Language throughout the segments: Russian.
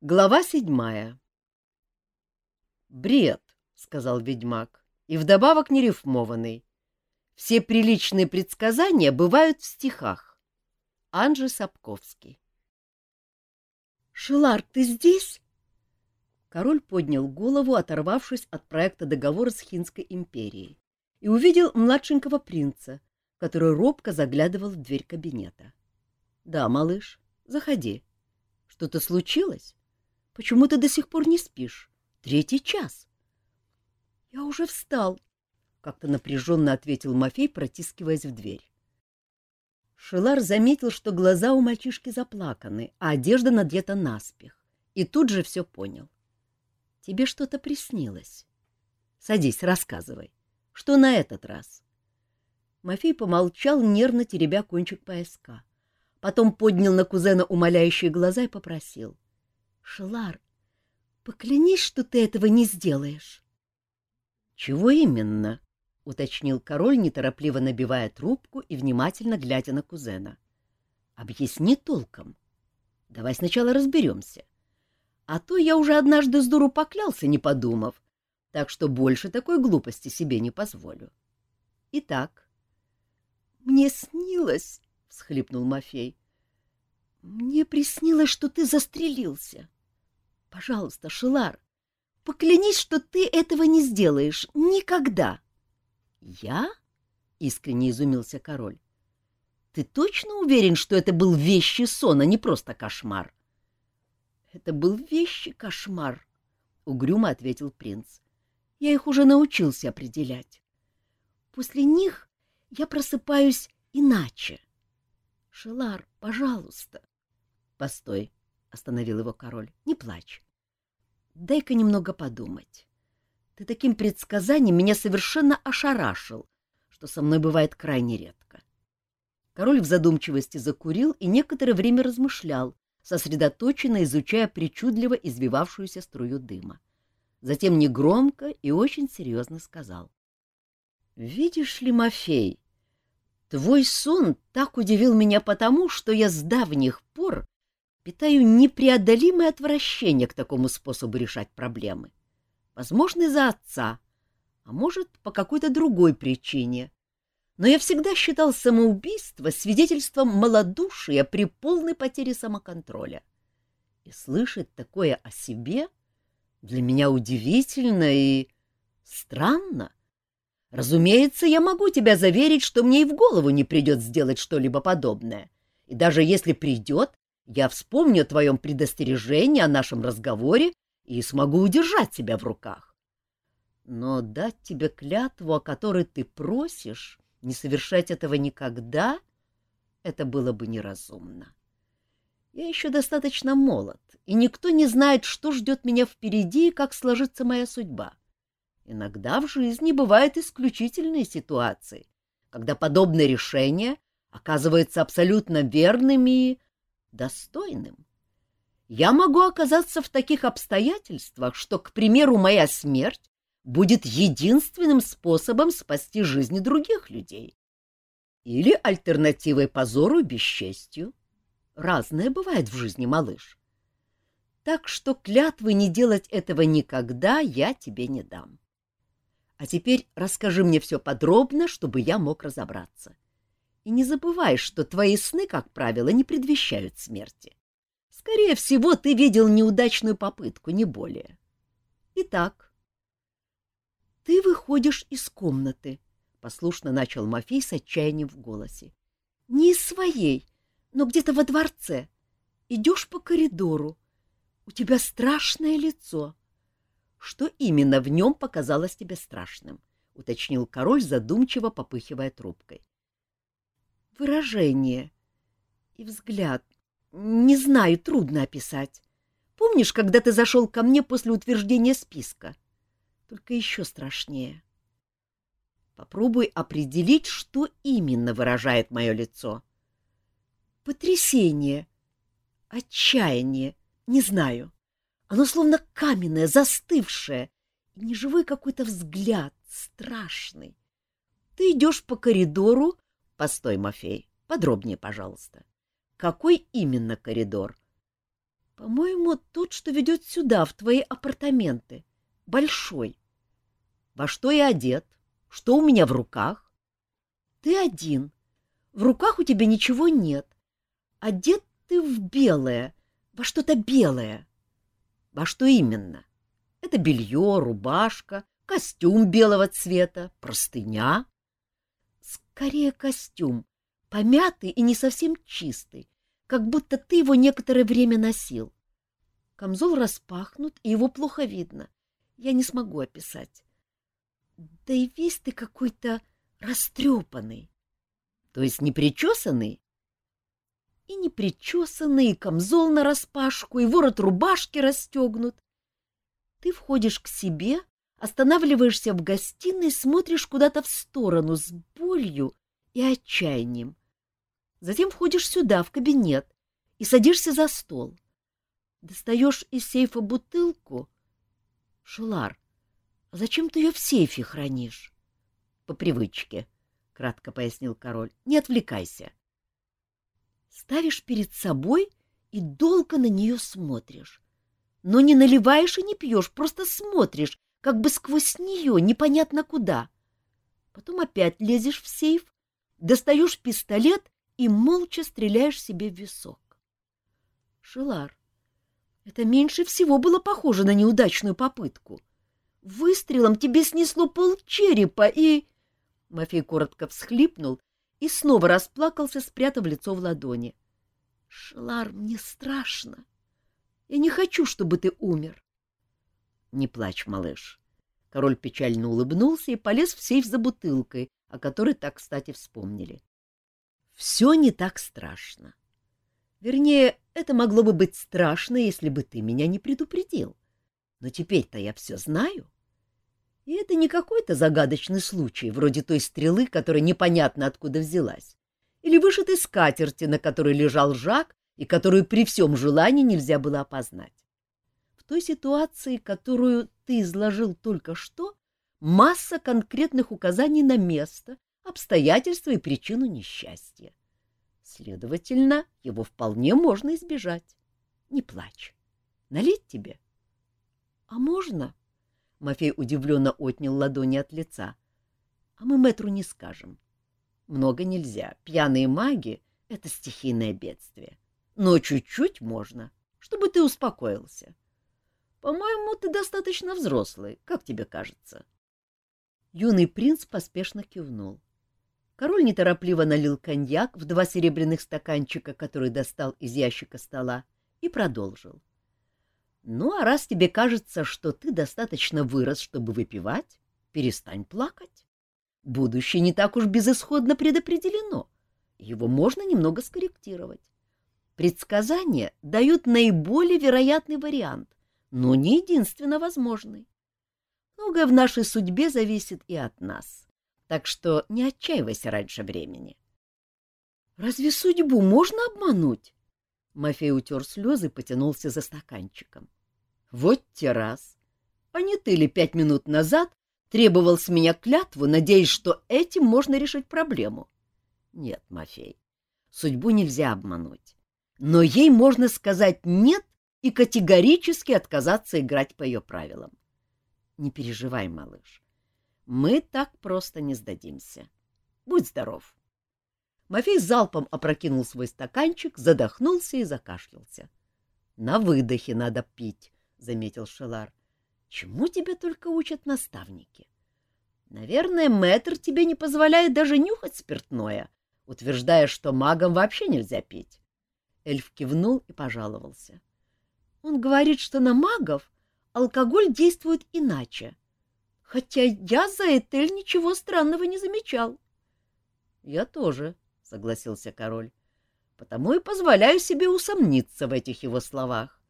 Глава седьмая «Бред», — сказал ведьмак, — «и вдобавок нерифмованный. Все приличные предсказания бывают в стихах». Анжи Сапковский «Шилар, ты здесь?» Король поднял голову, оторвавшись от проекта договора с Хинской империей, и увидел младшенького принца, который робко заглядывал в дверь кабинета. — Да, малыш, заходи. Что-то случилось? Почему ты до сих пор не спишь? Третий час. — Я уже встал, — как-то напряженно ответил Мафей, протискиваясь в дверь. Шилар заметил, что глаза у мальчишки заплаканы, а одежда надета наспех, и тут же все понял. — Тебе что-то приснилось. Садись, рассказывай. Что на этот раз? Мафей помолчал, нервно теребя кончик пояска. Потом поднял на кузена умоляющие глаза и попросил. — Шелар, поклянись, что ты этого не сделаешь. — Чего именно? — уточнил король, неторопливо набивая трубку и внимательно глядя на кузена. — Объясни толком. Давай сначала разберемся. А то я уже однажды с дуру поклялся, не подумав, так что больше такой глупости себе не позволю. Итак, мне снилось, — всхлипнул Мафей. — Мне приснилось, что ты застрелился. Пожалуйста, Шилар, поклянись, что ты этого не сделаешь. Никогда. — Я? — искренне изумился король. — Ты точно уверен, что это был вещий сон, а не просто кошмар? — Это был вещий кошмар, — угрюмо ответил принц. — Я их уже научился определять. После них я просыпаюсь иначе. Шелар, пожалуйста. Постой, остановил его король. Не плачь. Дай-ка немного подумать. Ты таким предсказанием меня совершенно ошарашил, что со мной бывает крайне редко. Король в задумчивости закурил и некоторое время размышлял, сосредоточенно изучая причудливо извивавшуюся струю дыма. Затем негромко и очень серьезно сказал. Видишь ли, Мафей, твой сон так удивил меня потому, что я с давних пор питаю непреодолимое отвращение к такому способу решать проблемы. Возможно, из-за отца, а может, по какой-то другой причине. Но я всегда считал самоубийство свидетельством малодушия при полной потере самоконтроля. И слышать такое о себе для меня удивительно и странно. Разумеется, я могу тебя заверить, что мне и в голову не придет сделать что-либо подобное. И даже если придет, я вспомню о твоем предостережении, о нашем разговоре и смогу удержать себя в руках. Но дать тебе клятву, о которой ты просишь, не совершать этого никогда, это было бы неразумно. Я еще достаточно молод, и никто не знает, что ждет меня впереди и как сложится моя судьба. Иногда в жизни бывают исключительные ситуации, когда подобное решение оказывается абсолютно верным и достойным. Я могу оказаться в таких обстоятельствах, что, к примеру, моя смерть будет единственным способом спасти жизни других людей. Или альтернативой позору и бесчестью. Разное бывает в жизни, малыш. Так что клятвы не делать этого никогда я тебе не дам. А теперь расскажи мне все подробно, чтобы я мог разобраться. И не забывай, что твои сны, как правило, не предвещают смерти. Скорее всего, ты видел неудачную попытку, не более. Итак, ты выходишь из комнаты, — послушно начал Мафей с отчаянием в голосе. Не из своей, но где-то во дворце. Идешь по коридору. У тебя страшное лицо. Что именно в нем показалось тебе страшным? — уточнил король, задумчиво попыхивая трубкой. — Выражение и взгляд. Не знаю, трудно описать. Помнишь, когда ты зашел ко мне после утверждения списка? Только еще страшнее. Попробуй определить, что именно выражает мое лицо. Потрясение, отчаяние, не знаю. Оно словно каменное, застывшее, неживой какой-то взгляд, страшный. Ты идешь по коридору... Постой, Мафей, подробнее, пожалуйста. Какой именно коридор? По-моему, тот, что ведет сюда, в твои апартаменты. Большой. Во что я одет? Что у меня в руках? Ты один. В руках у тебя ничего нет. Одет ты в белое, во что-то белое. Во что именно? Это белье, рубашка, костюм белого цвета, простыня. Скорее костюм, помятый и не совсем чистый, как будто ты его некоторое время носил. Камзол распахнут, и его плохо видно. Я не смогу описать. Да и весь ты какой-то растрепанный. То есть не причесанный? И не причесанный, и камзол нараспашку, и ворот рубашки расстегнут. Ты входишь к себе, останавливаешься в гостиной, смотришь куда-то в сторону с болью и отчаянием. Затем входишь сюда, в кабинет, и садишься за стол. Достаешь из сейфа бутылку. Шулар, а зачем ты ее в сейфе хранишь? — По привычке, — кратко пояснил король. — Не отвлекайся. Ставишь перед собой и долго на нее смотришь. Но не наливаешь и не пьешь, просто смотришь, как бы сквозь нее, непонятно куда. Потом опять лезешь в сейф, достаешь пистолет и молча стреляешь себе в висок. Шилар, это меньше всего было похоже на неудачную попытку. Выстрелом тебе снесло пол черепа и... Мафей коротко всхлипнул и снова расплакался, спрятав лицо в ладони. — Шилар, мне страшно. Я не хочу, чтобы ты умер. — Не плачь, малыш. Король печально улыбнулся и полез в сейф за бутылкой, о которой так, кстати, вспомнили. Все не так страшно. Вернее, это могло бы быть страшно, если бы ты меня не предупредил. Но теперь-то я все знаю. И это не какой-то загадочный случай, вроде той стрелы, которая непонятно откуда взялась, или вышитой скатерти, на которой лежал Жак и которую при всем желании нельзя было опознать. Той ситуации, которую ты изложил только что, масса конкретных указаний на место, обстоятельства и причину несчастья. Следовательно, его вполне можно избежать. Не плачь. Налить тебе? — А можно? — Мафей удивленно отнял ладони от лица. — А мы мэтру не скажем. Много нельзя. Пьяные маги — это стихийное бедствие. Но чуть-чуть можно, чтобы ты успокоился. По-моему, ты достаточно взрослый, как тебе кажется? Юный принц поспешно кивнул. Король неторопливо налил коньяк в два серебряных стаканчика, которые достал из ящика стола, и продолжил. — Ну, а раз тебе кажется, что ты достаточно вырос, чтобы выпивать, перестань плакать. Будущее не так уж безысходно предопределено. Его можно немного скорректировать. Предсказания дают наиболее вероятный вариант, но не единственно возможный. Многое в нашей судьбе зависит и от нас так что не отчаивайся раньше времени. — Разве судьбу можно обмануть? Мафей утер слезы и потянулся за стаканчиком. — Вот те раз! А не ты ли пять минут назад требовал с меня клятву, надеясь, что этим можно решить проблему? Нет, Мафей, судьбу нельзя обмануть. Но ей можно сказать «нет» и категорически отказаться играть по ее правилам. Не переживай, малыш. Мы так просто не сдадимся. Будь здоров. Мафей залпом опрокинул свой стаканчик, задохнулся и закашлялся. — На выдохе надо пить, — заметил Шелар. — Чему тебя только учат наставники? Наверное, мэтр тебе не позволяет даже нюхать спиртное, утверждая, что магам вообще нельзя пить. Эльф кивнул и пожаловался. — Он говорит, что на магов алкоголь действует иначе. — хотя я за Этель ничего странного не замечал. — Я тоже, — согласился король, — потому и позволяю себе усомниться в этих его словах.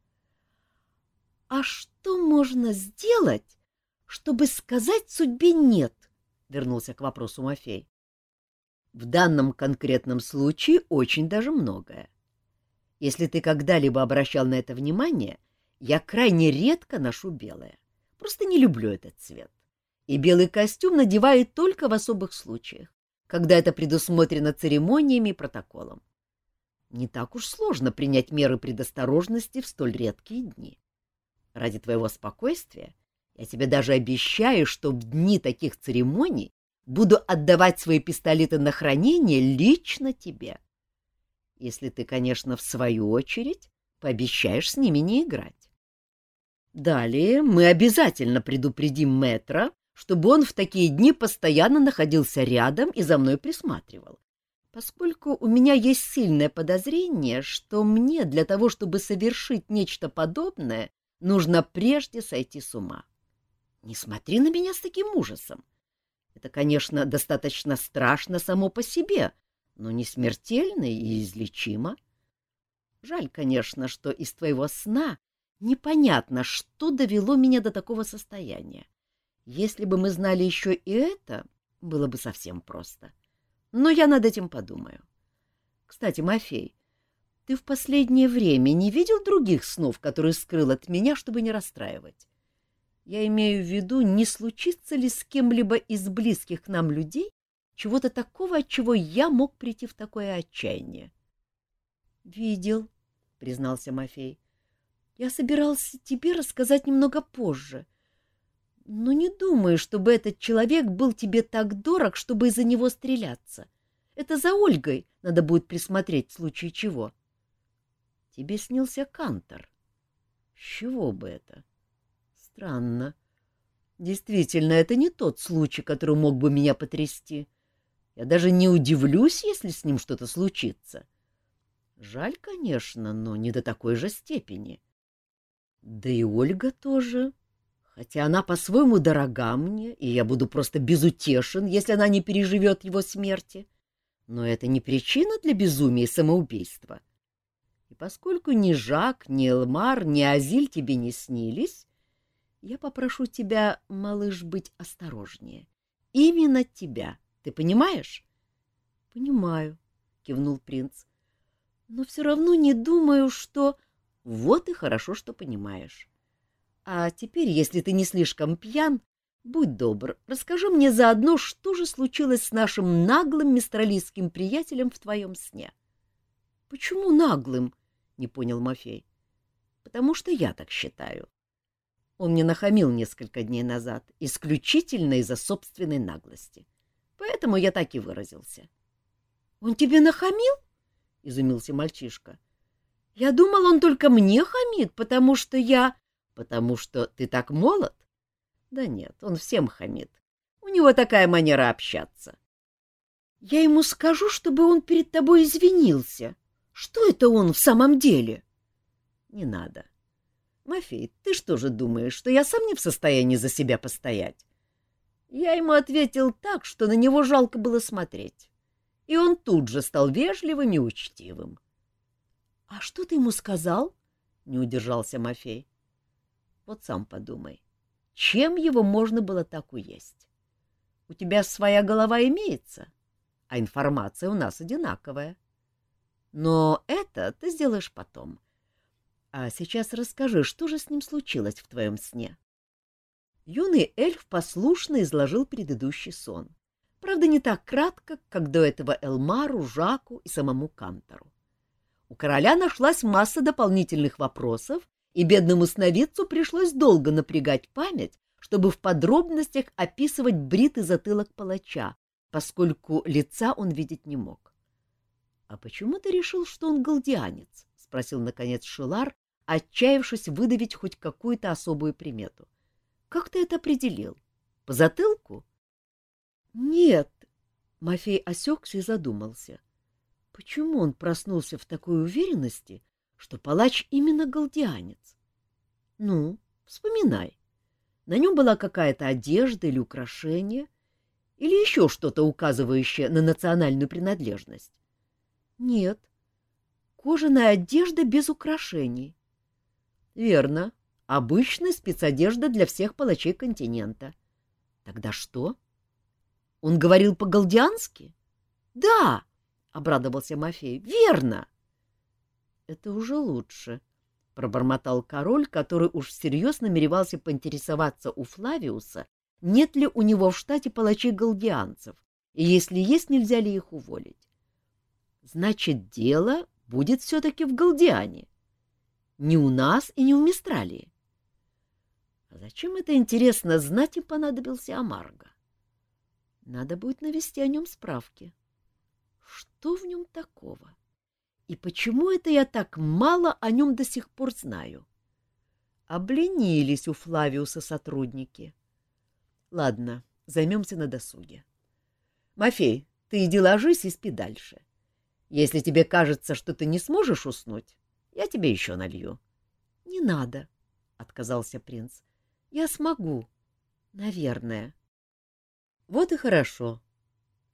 — А что можно сделать, чтобы сказать судьбе «нет»? — вернулся к вопросу Мафей. — В данном конкретном случае очень даже многое. Если ты когда-либо обращал на это внимание, я крайне редко ношу белое. Просто не люблю этот цвет и белый костюм надевает только в особых случаях, когда это предусмотрено церемониями и протоколом. не так уж сложно принять меры предосторожности в столь редкие дни. Ради твоего спокойствия я тебе даже обещаю, что в дни таких церемоний буду отдавать свои пистолеты на хранение лично тебе. Если ты, конечно, в свою очередь пообещаешь с ними не играть. Далее мы обязательно предупредим мэтра, чтобы он в такие дни постоянно находился рядом и за мной присматривал, поскольку у меня есть сильное подозрение, что мне для того, чтобы совершить нечто подобное, нужно прежде сойти с ума. Не смотри на меня с таким ужасом. Это, конечно, достаточно страшно само по себе, но не смертельно и излечимо. Жаль, конечно, что из твоего сна непонятно, что довело меня до такого состояния. Если бы мы знали еще и это, было бы совсем просто. Но я над этим подумаю. Кстати, Мафей, ты в последнее время не видел других снов, которые скрыл от меня, чтобы не расстраивать? Я имею в виду, не случится ли с кем-либо из близких нам людей чего-то такого, от чего я мог прийти в такое отчаяние. — Видел, — признался Мафей. — Я собирался тебе рассказать немного позже. Но не думаю, чтобы этот человек был тебе так дорог, чтобы из-за него стреляться. Это за Ольгой надо будет присмотреть в случае чего. — Тебе снился Кантор. — С чего бы это? — Странно. Действительно, это не тот случай, который мог бы меня потрясти. Я даже не удивлюсь, если с ним что-то случится. Жаль, конечно, но не до такой же степени. Да и Ольга тоже. Хотя она по-своему дорога мне, и я буду просто безутешен, если она не переживет его смерти. Но это не причина для безумия и самоубийства. И поскольку ни Жак, ни Элмар, ни Азиль тебе не снились, я попрошу тебя, малыш, быть осторожнее. Именно тебя. Ты понимаешь? — Понимаю, — кивнул принц. — Но все равно не думаю, что... Вот и хорошо, что понимаешь. А теперь, если ты не слишком пьян, будь добр, расскажи мне заодно, что же случилось с нашим наглым мистралийским приятелем в твоем сне. — Почему наглым? — не понял Мафей. — Потому что я так считаю. Он мне нахамил несколько дней назад, исключительно из-за собственной наглости. Поэтому я так и выразился. — Он тебе нахамил? — изумился мальчишка. — Я думал, он только мне хамит, потому что я... — Потому что ты так молод? — Да нет, он всем хамит. У него такая манера общаться. — Я ему скажу, чтобы он перед тобой извинился. Что это он в самом деле? — Не надо. — Мафей, ты что же думаешь, что я сам не в состоянии за себя постоять? Я ему ответил так, что на него жалко было смотреть. И он тут же стал вежливым и учтивым. — А что ты ему сказал? — не удержался Мафей. — Вот сам подумай, чем его можно было так уесть? У тебя своя голова имеется, а информация у нас одинаковая. Но это ты сделаешь потом — а сейчас расскажи, что же с ним случилось в твоем сне? Юный эльф послушно изложил предыдущий сон. Правда, не так кратко, как до этого Элмару, Жаку и самому Кантору. У короля нашлась масса дополнительных вопросов, и бедному сновидцу пришлось долго напрягать память, чтобы в подробностях описывать бритый затылок палача, поскольку лица он видеть не мог. — А почему ты решил, что он галдианец? — спросил, наконец, Шилар, отчаявшись выдавить хоть какую-то особую примету. — Как ты это определил? По затылку? — Нет. Мафей осекся и задумался. Почему он проснулся в такой уверенности, что палач именно галдианец? — Ну, вспоминай. На нем была какая-то одежда или украшение, или еще что-то, указывающее на национальную принадлежность? — Нет. Кожаная одежда без украшений. Верно. Обычная спецодежда для всех палачей континента. Тогда что? Он говорил по-галдиански? Да, обрадовался Мафей. Верно. Это уже лучше, пробормотал король, который уж всерьез намеревался поинтересоваться у Флавиуса, нет ли у него в штате палачей-галдианцев, и если есть, нельзя ли их уволить. Значит, дело будет все-таки в Галдиане. Не у нас и не у Мистралии. Зачем это, интересно, знать им понадобился Амарго? Надо будет навести о нем справки. Что в нем такого? И почему это я так мало о нем до сих пор знаю? Обленились у Флавиуса сотрудники. Ладно, займемся на досуге. Мафей, ты иди ложись и спи дальше. Если тебе кажется, что ты не сможешь уснуть, я тебе еще налью. — Не надо, — отказался принц. — Я смогу. Наверное. — Вот и хорошо.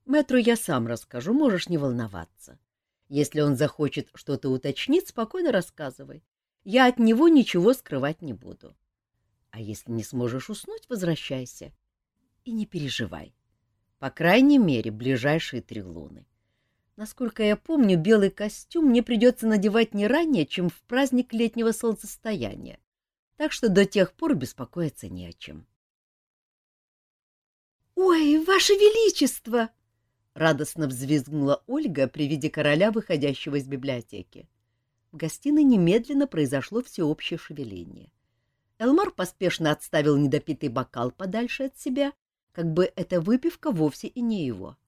Мэтру я сам расскажу, можешь не волноваться. Если он захочет что-то уточнить, спокойно рассказывай. Я от него ничего скрывать не буду. А если не сможешь уснуть, возвращайся. И не переживай. По крайней мере, ближайшие три луны. Насколько я помню, белый костюм мне придется надевать не ранее, чем в праздник летнего солнцестояния, так что до тех пор беспокоиться не о чем. — Ой, Ваше Величество! — радостно взвизгнула Ольга при виде короля, выходящего из библиотеки. В гостиной немедленно произошло всеобщее шевеление. Элмар поспешно отставил недопитый бокал подальше от себя, как бы эта выпивка вовсе и не его. —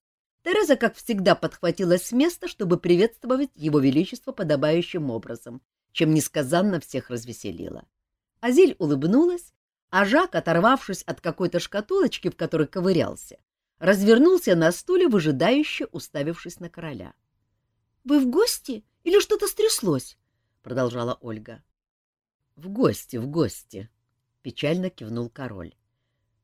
Тереза, как всегда, подхватилась с места, чтобы приветствовать его величество подобающим образом, чем несказанно всех развеселила. Азиль улыбнулась, а Жак, оторвавшись от какой-то шкатулочки, в которой ковырялся, развернулся на стуле, выжидающе уставившись на короля. — Вы в гости или что-то стряслось? — продолжала Ольга. — В гости, в гости, — печально кивнул король.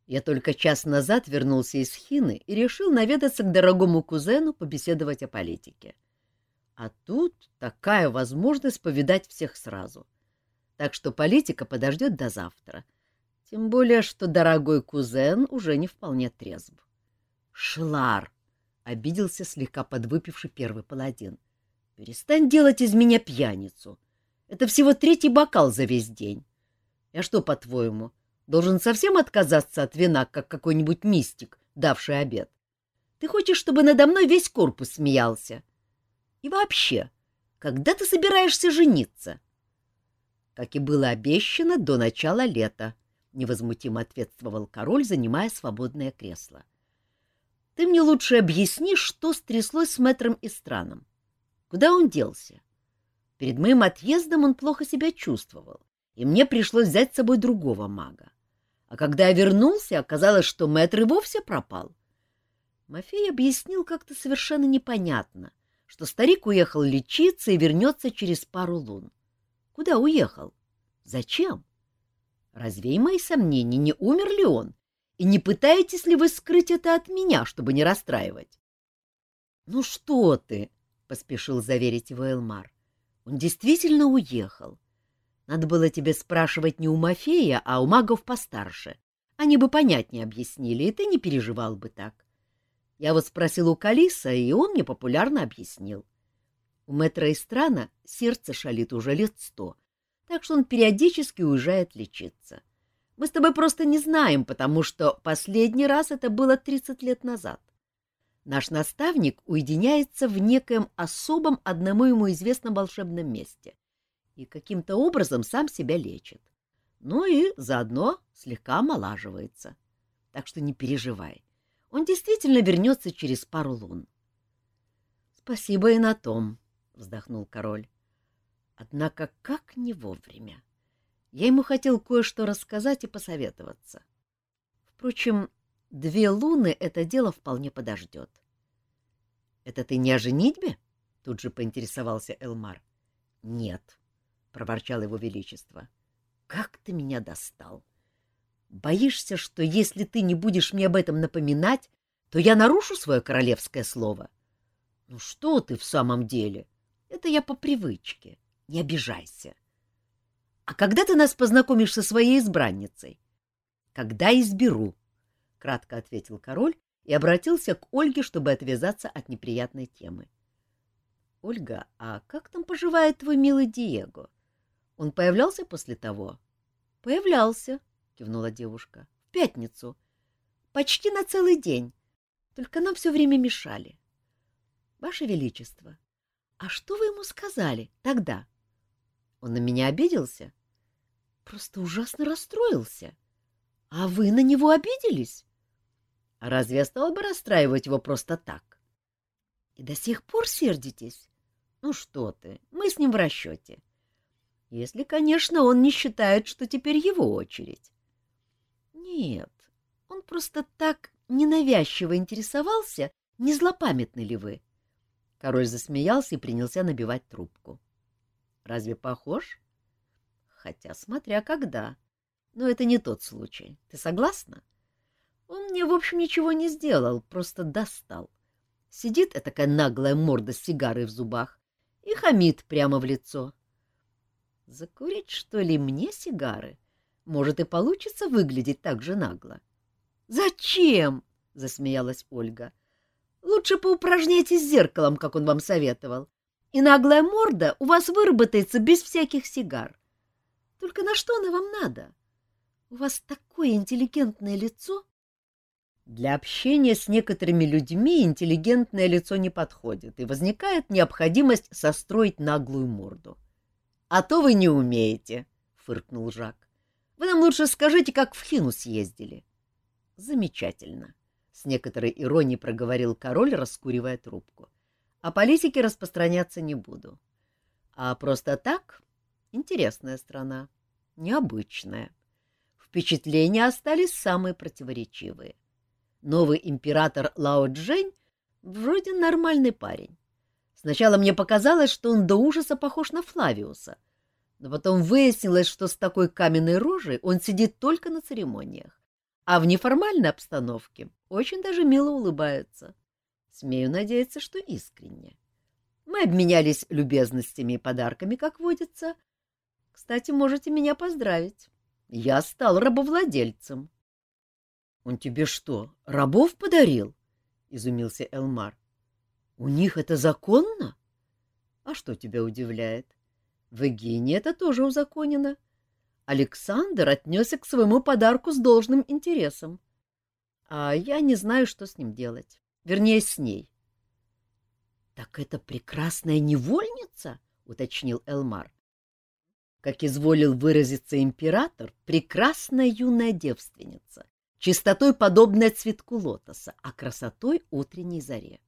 Я только час назад вернулся из Хины и решил наведаться к дорогому кузену побеседовать о политике. А тут такая возможность повидать всех сразу. Так что политика подождет до завтра. Тем более, что дорогой кузен уже не вполне трезв. «Шлар!» — обиделся слегка подвыпивший первый паладин. «Перестань делать из меня пьяницу. Это всего третий бокал за весь день. Я что, по-твоему, — Должен совсем отказаться от вина, как какой-нибудь мистик, давший обед. Ты хочешь, чтобы надо мной весь корпус смеялся? И вообще, когда ты собираешься жениться? Как и было обещано, до начала лета, — невозмутимо ответствовал король, занимая свободное кресло. Ты мне лучше объясни, что стряслось с мэтром и страном. Куда он делся? Перед моим отъездом он плохо себя чувствовал и мне пришлось взять с собой другого мага. А когда я вернулся, оказалось, что мэтр и вовсе пропал. Мафей объяснил как-то совершенно непонятно, что старик уехал лечиться и вернется через пару лун. Куда уехал? Зачем? Развей мои сомнения, не умер ли он? И не пытаетесь ли вы скрыть это от меня, чтобы не расстраивать? — Ну что ты? — поспешил заверить его Элмар. — Он действительно уехал. Надо было тебе спрашивать не у Мафея, а у магов постарше. Они бы понятнее объяснили, и ты не переживал бы так. Я вот спросил у Калиса, и он мне популярно объяснил. У мэтра Истрана сердце шалит уже лет сто, так что он периодически уезжает лечиться. Мы с тобой просто не знаем, потому что последний раз это было 30 лет назад. Наш наставник уединяется в некоем особом одному ему известном волшебном месте и каким-то образом сам себя лечит. Ну и заодно слегка омолаживается. Так что не переживай. Он действительно вернется через пару лун. — Спасибо и на том, — вздохнул король. Однако как не вовремя. Я ему хотел кое-что рассказать и посоветоваться. Впрочем, две луны это дело вполне подождет. — Это ты не о женитьбе? — тут же поинтересовался Элмар. — Нет, проворчал его величество. Как ты меня достал! Боишься, что если ты не будешь мне об этом напоминать, то я нарушу свое королевское слово? Ну что ты в самом деле? Это я по привычке. Не обижайся. А когда ты нас познакомишь со своей избранницей? Когда изберу, — кратко ответил король и обратился к Ольге, чтобы отвязаться от неприятной темы. — Ольга, а как там поживает твой милый Диего? Он появлялся после того? — Появлялся, — кивнула девушка. — В пятницу. Почти на целый день. Только нам все время мешали. — Ваше Величество, А что вы ему сказали тогда? Он на меня обиделся? Просто ужасно расстроился. А вы на него обиделись? А разве я стал бы расстраивать его просто так? И до сих пор сердитесь? Ну что ты, мы с ним в расчете. Если, конечно, он не считает, что теперь его очередь. Нет, он просто так ненавязчиво интересовался, не злопамятны ли вы. Король засмеялся и принялся набивать трубку. Разве похож? Хотя смотря когда. Но это не тот случай. Ты согласна? Он мне, в общем, ничего не сделал, просто достал. Сидит такая наглая морда с сигарой в зубах и хамит прямо в лицо. Закурить, что ли, мне сигары? Может, и получится выглядеть так же нагло. — Зачем? — засмеялась Ольга. — Лучше поупражняйтесь с зеркалом, как он вам советовал, и наглая морда у вас выработается без всяких сигар. Только на что она вам надо? У вас такое интеллигентное лицо. Для общения с некоторыми людьми интеллигентное лицо не подходит, и возникает необходимость состроить наглую морду. — А то вы не умеете, — фыркнул Жак. — Вы нам лучше скажите, как в Хину съездили. — Замечательно, — с некоторой иронией проговорил король, раскуривая трубку. — О политике распространяться не буду. А просто так интересная страна, необычная. Впечатления остались самые противоречивые. Новый император Лао Джень вроде нормальный парень. Сначала мне показалось, что он до ужаса похож на Флавиуса, но потом выяснилось, что с такой каменной рожей он сидит только на церемониях, а в неформальной обстановке очень даже мило улыбается. Смею надеяться, что искренне. Мы обменялись любезностями и подарками, как водится. Кстати, можете меня поздравить. Я стал рабовладельцем. — Он тебе что, рабов подарил? — изумился Элмар. — У них это законно? — А что тебя удивляет? В Эгине это тоже узаконено. Александр отнесся к своему подарку с должным интересом. А я не знаю, что с ним делать. Вернее, с ней. — Так это прекрасная невольница? — уточнил Элмар. Как изволил выразиться император, прекрасная юная девственница, чистотой подобная цветку лотоса, а красотой утренней заре.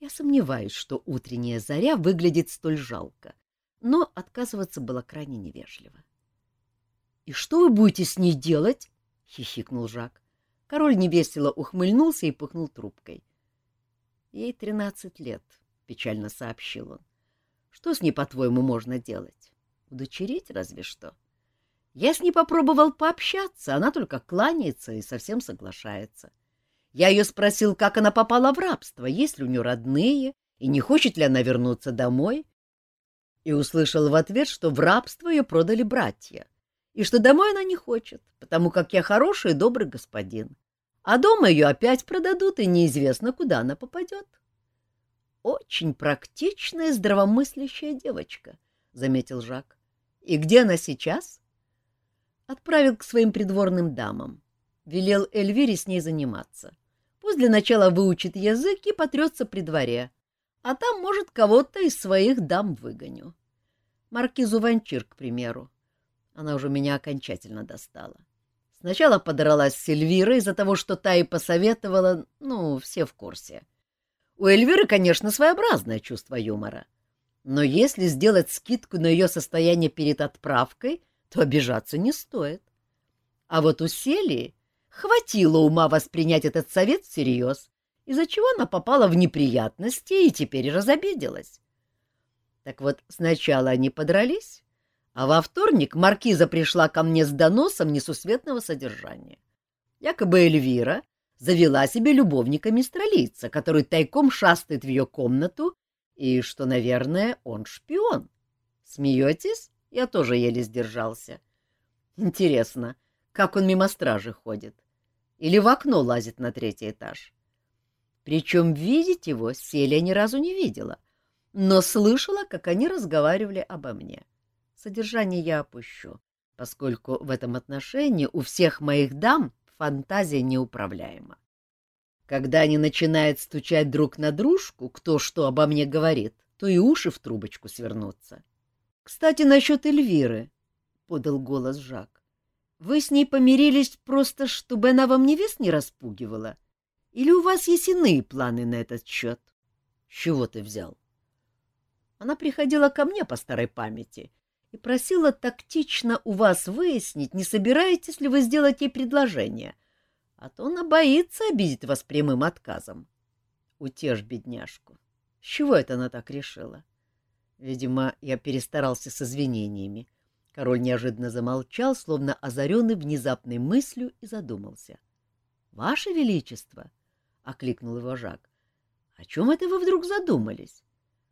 Я сомневаюсь, что утренняя заря выглядит столь жалко, но отказываться было крайне невежливо. — И что вы будете с ней делать? — хихикнул Жак. Король невесело ухмыльнулся и пыхнул трубкой. — Ей тринадцать лет, — печально сообщил он. — Что с ней, по-твоему, можно делать? Удочерить разве что. — я с ней попробовал пообщаться, она только кланяется и совсем соглашается. Я ее спросил, как она попала в рабство, есть ли у нее родные, и не хочет ли она вернуться домой. И услышал в ответ, что в рабство ее продали братья, и что домой она не хочет, потому как я хороший и добрый господин. А дома ее опять продадут, и неизвестно, куда она попадет. Очень практичная, здравомыслящая девочка, — заметил Жак. — И где она сейчас? — Отправил к своим придворным дамам. Велел Эльвире с ней заниматься. Пусть для начала выучит язык и потрется при дворе, а там, может, кого-то из своих дам выгоню. Маркизу Ванчир, к примеру. Она уже меня окончательно достала. Сначала подралась с Эльвирой из-за того, что та и посоветовала, ну, все в курсе. У Эльвиры, конечно, своеобразное чувство юмора. Но если сделать скидку на ее состояние перед отправкой — то обижаться не стоит. А вот у Селии хватило ума воспринять этот совет всерьез, из-за чего она попала в неприятности и теперь разобиделась. Так вот, сначала они подрались, а во вторник маркиза пришла ко мне с доносом несусветного содержания. Якобы Эльвира завела себе любовника мистралийца, который тайком шастает в ее комнату, и что, наверное, он шпион. Смеетесь? Я тоже еле сдержался. Интересно, как он мимо стражи ходит? Или в окно лазит на третий этаж? Причем видеть его Селия ни разу не видела, но слышала, как они разговаривали обо мне. Содержание я опущу, поскольку в этом отношении у всех моих дам фантазия неуправляема. Когда они начинают стучать друг на дружку, кто что обо мне говорит, то и уши в трубочку свернутся. — Кстати, насчет Эльвиры, — подал голос Жак. — Вы с ней помирились просто, чтобы она вам невест не распугивала? Или у вас есть иные планы на этот счет? — чего ты взял? Она приходила ко мне по старой памяти и просила тактично у вас выяснить, не собираетесь ли вы сделать ей предложение, а то она боится обидеть вас прямым отказом. Утешь бедняжку. С чего это она так решила? Видимо, я перестарался с извинениями. Король неожиданно замолчал, словно озаренный внезапной мыслью, и задумался. — Ваше Величество! — окликнул его Жак. — О чем это вы вдруг задумались?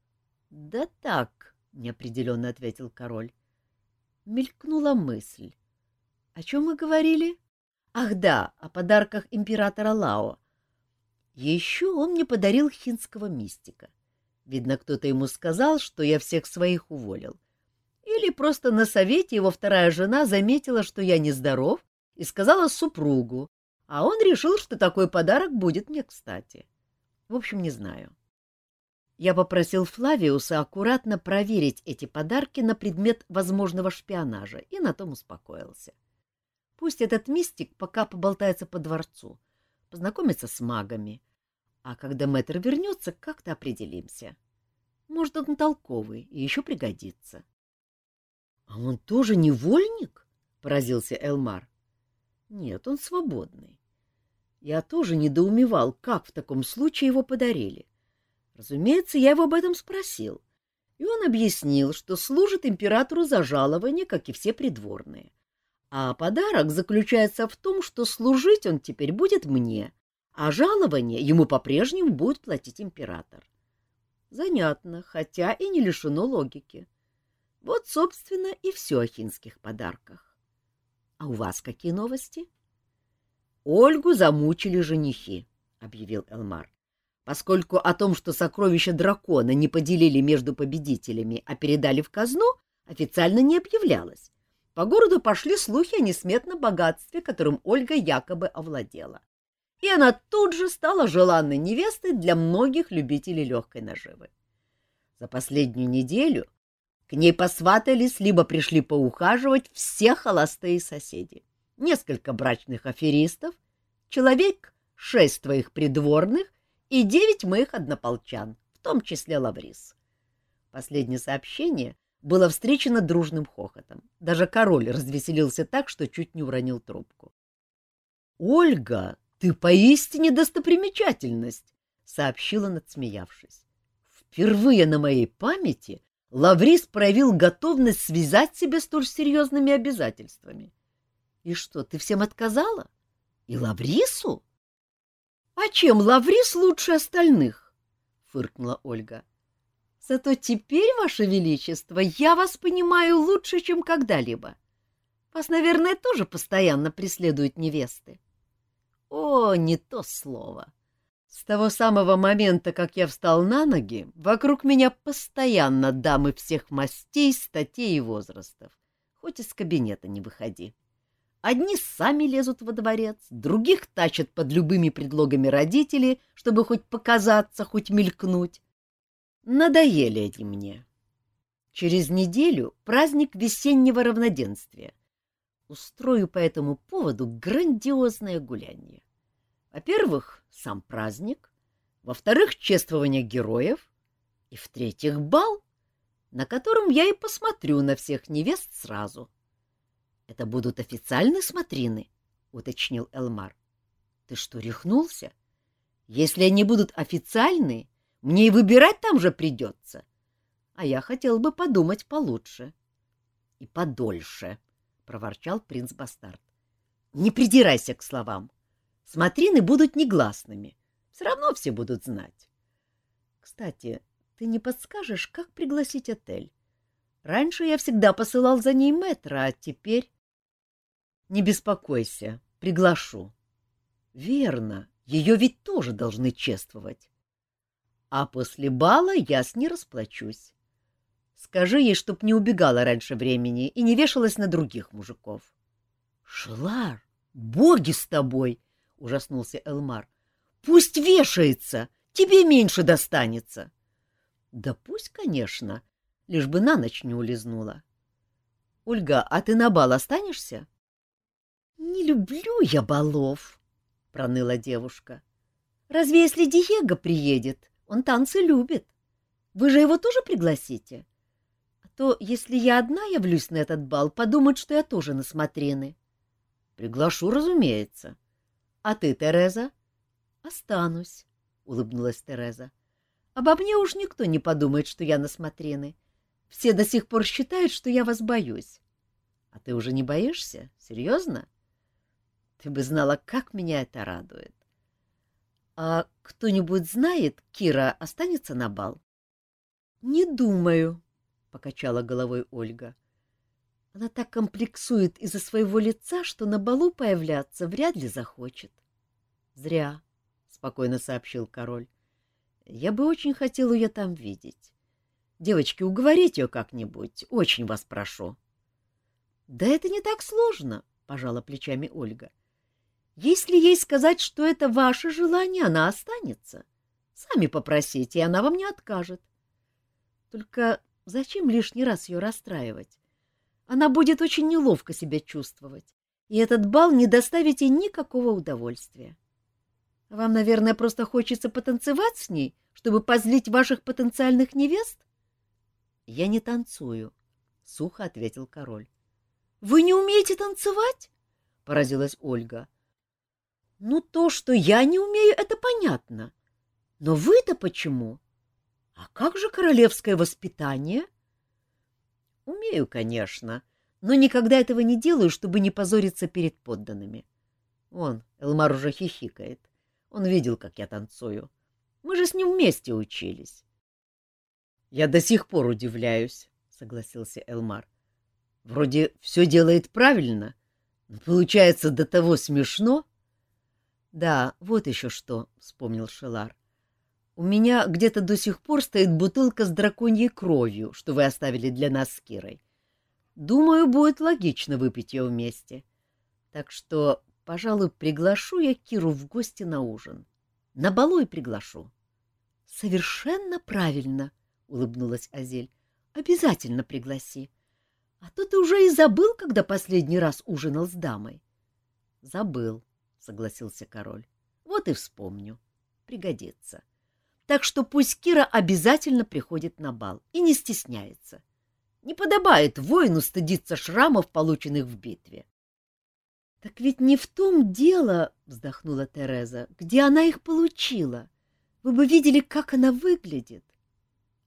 — Да так, — неопределенно ответил король. Мелькнула мысль. — О чем мы говорили? — Ах да, о подарках императора Лао. Еще он мне подарил хинского мистика. Видно, кто-то ему сказал, что я всех своих уволил. Или просто на совете его вторая жена заметила, что я нездоров, и сказала супругу, а он решил, что такой подарок будет мне кстати. В общем, не знаю. Я попросил Флавиуса аккуратно проверить эти подарки на предмет возможного шпионажа и на том успокоился. Пусть этот мистик пока поболтается по дворцу, познакомиться с магами, а когда мэтр вернется, как-то определимся. Может, он толковый и еще пригодится. — А он тоже невольник? — поразился Элмар. — Нет, он свободный. Я тоже недоумевал, как в таком случае его подарили. Разумеется, я его об этом спросил, и он объяснил, что служит императору за жалование, как и все придворные. А подарок заключается в том, что служить он теперь будет мне, а жалование ему по-прежнему будет платить император. Занятно, хотя и не лишено логики. Вот, собственно, и все о хинских подарках. А у вас какие новости? — Ольгу замучили женихи, — объявил Элмар. Поскольку о том, что сокровища дракона не поделили между победителями, а передали в казну, официально не объявлялось. По городу пошли слухи о несметном богатстве, которым Ольга якобы овладела. И она тут же стала желанной невестой для многих любителей легкой наживы. За последнюю неделю к ней посватались, либо пришли поухаживать все холостые соседи. Несколько брачных аферистов, человек шесть твоих придворных и девять моих однополчан, в том числе Лаврис. Последнее сообщение было встречено дружным хохотом. Даже король развеселился так, что чуть не уронил трубку. — Ольга, ты поистине достопримечательность! — сообщила, надсмеявшись. — Впервые на моей памяти Лаврис проявил готовность связать себя столь серьезными обязательствами. — И что, ты всем отказала? И Лаврису? — А чем Лаврис лучше остальных? — фыркнула Ольга. — Зато теперь, Ваше Величество, я вас понимаю лучше, чем когда-либо. Вас, наверное, тоже постоянно преследуют невесты. О, не то слово! С того самого момента, как я встал на ноги, вокруг меня постоянно дамы всех мастей, статей и возрастов. Хоть из кабинета не выходи. Одни сами лезут во дворец, других тащат под любыми предлогами родители, чтобы хоть показаться, хоть мелькнуть. Надоели они мне. Через неделю праздник весеннего равноденствия. Устрою по этому поводу грандиозное гуляние. Во-первых, сам праздник, во-вторых, чествование героев, и в-третьих, бал, на котором я и посмотрю на всех невест сразу — это будут официальные смотрины, — уточнил Элмар. — Ты что, рехнулся? Если они будут официальные, мне и выбирать там же придется. А я хотел бы подумать получше. — И подольше, — проворчал принц Бастард. — Не придирайся к словам. Смотрины будут негласными. Все равно все будут знать. Кстати, ты не подскажешь, как пригласить отель? Раньше я всегда посылал за ней метро, а теперь... Не беспокойся, приглашу. Верно, ее ведь тоже должны чествовать. А после бала я с ней расплачусь. Скажи ей, чтоб не убегала раньше времени и не вешалась на других мужиков. — Шелар, боги с тобой! — ужаснулся Элмар. — Пусть вешается, тебе меньше достанется. Да пусть, конечно, лишь бы на ночь не улизнула. — Ольга, а ты на бал останешься? — Не люблю я балов, — проныла девушка. — Разве если Диего приедет? Он танцы любит. Вы же его тоже пригласите? А то, если я одна явлюсь на этот бал, подумают, что я тоже на смотрены. — Приглашу, разумеется. — А ты, Тереза? — Останусь, — улыбнулась Тереза. — Обо мне уж никто не подумает, что я на смотрены. Все до сих пор считают, что я вас боюсь. А ты уже не боишься? Серьезно? Ты бы знала, как меня это радует. А кто-нибудь знает, Кира останется на бал? — Не думаю, — покачала головой Ольга. Она так комплексует из-за своего лица, что на балу появляться вряд ли захочет. — Зря, — спокойно сообщил король. — Я бы очень хотел ее там видеть. Девочки, уговорите ее как-нибудь, очень вас прошу. — Да это не так сложно, — пожала плечами Ольга. — Если ей сказать, что это ваше желание, она останется. Сами попросите, и она вам не откажет. Только зачем лишний раз ее расстраивать? Она будет очень неловко себя чувствовать, и этот бал не доставит ей никакого удовольствия. Вам, наверное, просто хочется потанцевать с ней, чтобы позлить ваших потенциальных невест? —— Я не танцую, — сухо ответил король. — Вы не умеете танцевать? — поразилась Ольга. — Ну, то, что я не умею, это понятно. Но вы-то почему? А как же королевское воспитание? — Умею, конечно, но никогда этого не делаю, чтобы не позориться перед подданными. Он, Элмар уже хихикает. Он видел, как я танцую. Мы же с ним вместе учились. Я до сих пор удивляюсь, согласился Элмар. Вроде все делает правильно, но получается до того смешно. Да, вот еще что, вспомнил Шелар. У меня где-то до сих пор стоит бутылка с драконьей кровью, что вы оставили для нас с Кирой. Думаю, будет логично выпить ее вместе. Так что, пожалуй, приглашу я Киру в гости на ужин. На балу и приглашу. — Совершенно правильно, улыбнулась Азель. Обязательно пригласи. А то ты уже и забыл, когда последний раз ужинал с дамой. Забыл, согласился король. Вот и вспомню. Пригодится. Так что пусть Кира обязательно приходит на бал и не стесняется. Не подобает воину стыдиться шрамов, полученных в битве. — Так ведь не в том дело, — вздохнула Тереза, — где она их получила. Вы бы видели, как она выглядит.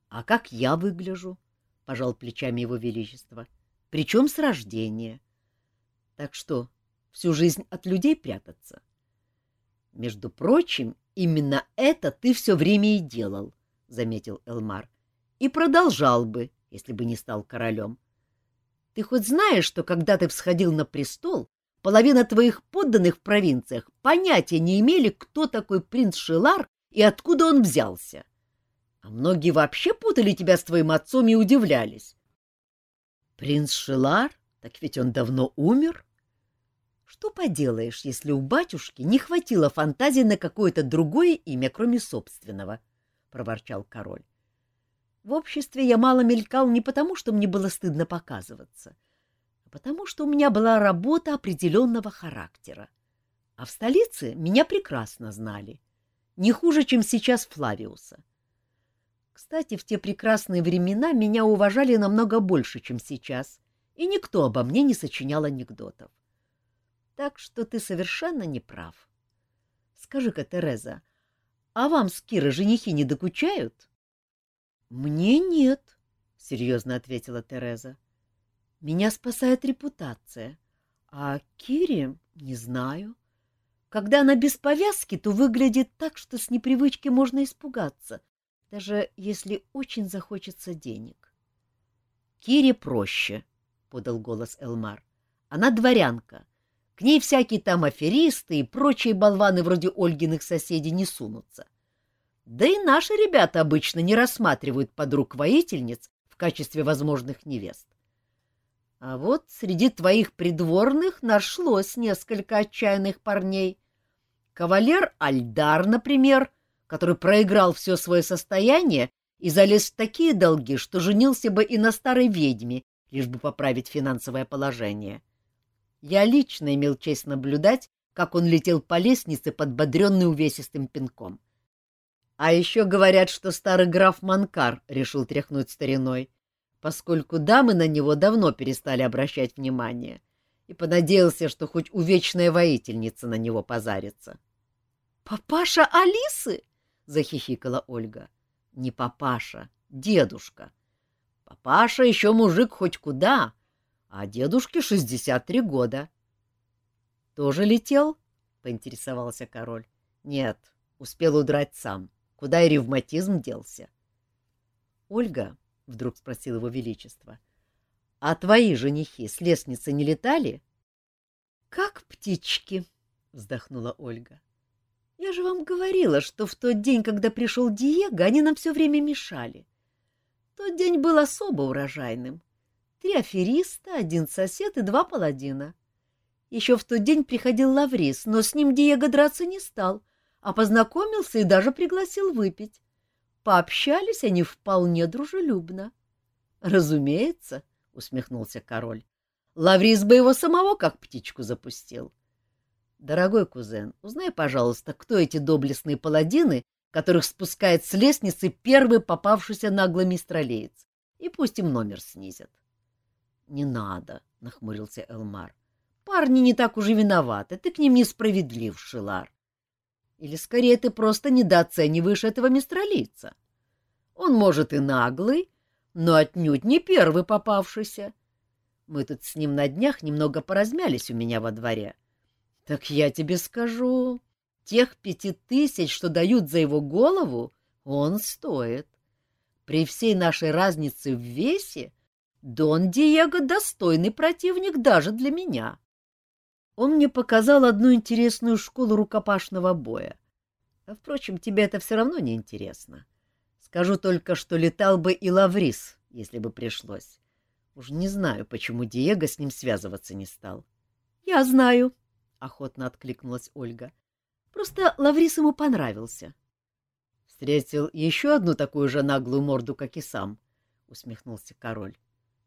А как я выгляжу? — пожал плечами его величество. — Причем с рождения. Так что, всю жизнь от людей прятаться? Между прочим, именно это ты все время и делал, — заметил Элмар. — И продолжал бы, если бы не стал королем. Ты хоть знаешь, что когда ты всходил на престол, половина твоих подданных в провинциях понятия не имели, кто такой принц Шилар и откуда он взялся? — а многие вообще путали тебя с твоим отцом и удивлялись. Принц Шилар? Так ведь он давно умер. Что поделаешь, если у батюшки не хватило фантазии на какое-то другое имя, кроме собственного, — проворчал король. В обществе я мало мелькал не потому, что мне было стыдно показываться, а потому что у меня была работа определенного характера. А в столице меня прекрасно знали, не хуже, чем сейчас Флавиуса. — кстати, в те прекрасные времена меня уважали намного больше, чем сейчас, и никто обо мне не сочинял анекдотов. Так что ты совершенно не прав. Скажи-ка, Тереза, а вам с Кирой женихи не докучают? — Мне нет, — серьезно ответила Тереза. — Меня спасает репутация, а Кире не знаю. Когда она без повязки, то выглядит так, что с непривычки можно испугаться, даже если очень захочется денег. — Кире проще, — подал голос Элмар. — Она дворянка. К ней всякие там аферисты и прочие болваны вроде Ольгиных соседей не сунутся. Да и наши ребята обычно не рассматривают подруг-воительниц в качестве возможных невест. А вот среди твоих придворных нашлось несколько отчаянных парней. Кавалер Альдар, например, который проиграл все свое состояние и залез в такие долги, что женился бы и на старой ведьме, лишь бы поправить финансовое положение. Я лично имел честь наблюдать, как он летел по лестнице, подбодренный увесистым пинком. А еще говорят, что старый граф Манкар решил тряхнуть стариной, поскольку дамы на него давно перестали обращать внимание, и понадеялся, что хоть увечная воительница на него позарится. — Папаша Алисы? — захихикала Ольга. — Не папаша, дедушка. Папаша еще мужик хоть куда, а дедушке шестьдесят три года. — Тоже летел? — поинтересовался король. — Нет, успел удрать сам. Куда и ревматизм делся? — Ольга, — вдруг спросил его величество, — а твои женихи с лестницы не летали? — Как птички, — вздохнула Ольга. — Я же вам говорила, что в тот день, когда пришел Диего, они нам все время мешали. Тот день был особо урожайным. Три афериста, один сосед и два паладина. Еще в тот день приходил Лаврис, но с ним Диего драться не стал, а познакомился и даже пригласил выпить. Пообщались они вполне дружелюбно. — Разумеется, — усмехнулся король. — Лаврис бы его самого как птичку запустил. Дорогой кузен, узнай, пожалуйста, кто эти доблестные паладины, которых спускает с лестницы первый попавшийся наглый мистралеец, и пусть им номер снизят. — Не надо, — нахмурился Элмар. Парни не так уже виноваты, ты к ним несправедлив, Шилар. Или, скорее, ты просто недооцениваешь этого мистралийца. Он, может, и наглый, но отнюдь не первый попавшийся. Мы тут с ним на днях немного поразмялись у меня во дворе. Так я тебе скажу, тех пяти тысяч, что дают за его голову, он стоит. При всей нашей разнице в весе Дон Диего достойный противник даже для меня. Он мне показал одну интересную школу рукопашного боя. А, впрочем, тебе это все равно не интересно. Скажу только, что летал бы и Лаврис, если бы пришлось. Уж не знаю, почему Диего с ним связываться не стал. — Я знаю, — охотно откликнулась Ольга. — Просто Лаврис ему понравился. — Встретил еще одну такую же наглую морду, как и сам, — усмехнулся король. —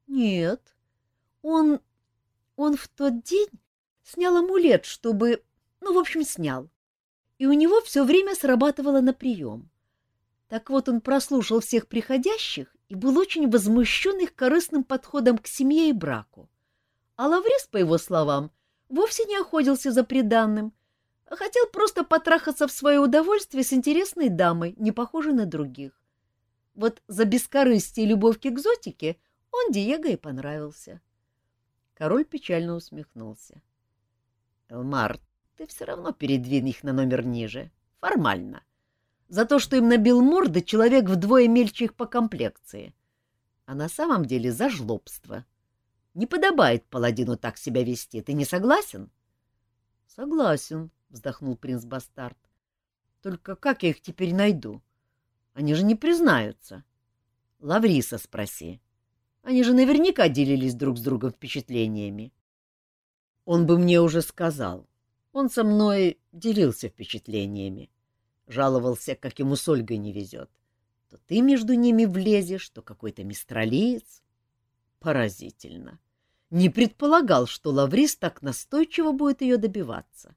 Нет, он... он в тот день Снял амулет, чтобы... Ну, в общем, снял. И у него все время срабатывало на прием. Так вот, он прослушал всех приходящих и был очень возмущен их корыстным подходом к семье и браку. А Лаврис, по его словам, вовсе не охотился за преданным, а хотел просто потрахаться в свое удовольствие с интересной дамой, не похожей на других. Вот за бескорыстие и любовь к экзотике он Диего и понравился. Король печально усмехнулся. Элмар, ты все равно передвинь их на номер ниже. Формально. За то, что им набил морды человек вдвое мельче их по комплекции. А на самом деле за жлобство. Не подобает паладину так себя вести. Ты не согласен? — Согласен, — вздохнул принц Бастард. — Только как я их теперь найду? Они же не признаются. Лавриса спроси. Они же наверняка делились друг с другом впечатлениями. — он бы мне уже сказал. Он со мной делился впечатлениями. Жаловался, как ему с Ольгой не везет. То ты между ними влезешь, то какой-то мистралиец. Поразительно. Не предполагал, что Лаврис так настойчиво будет ее добиваться.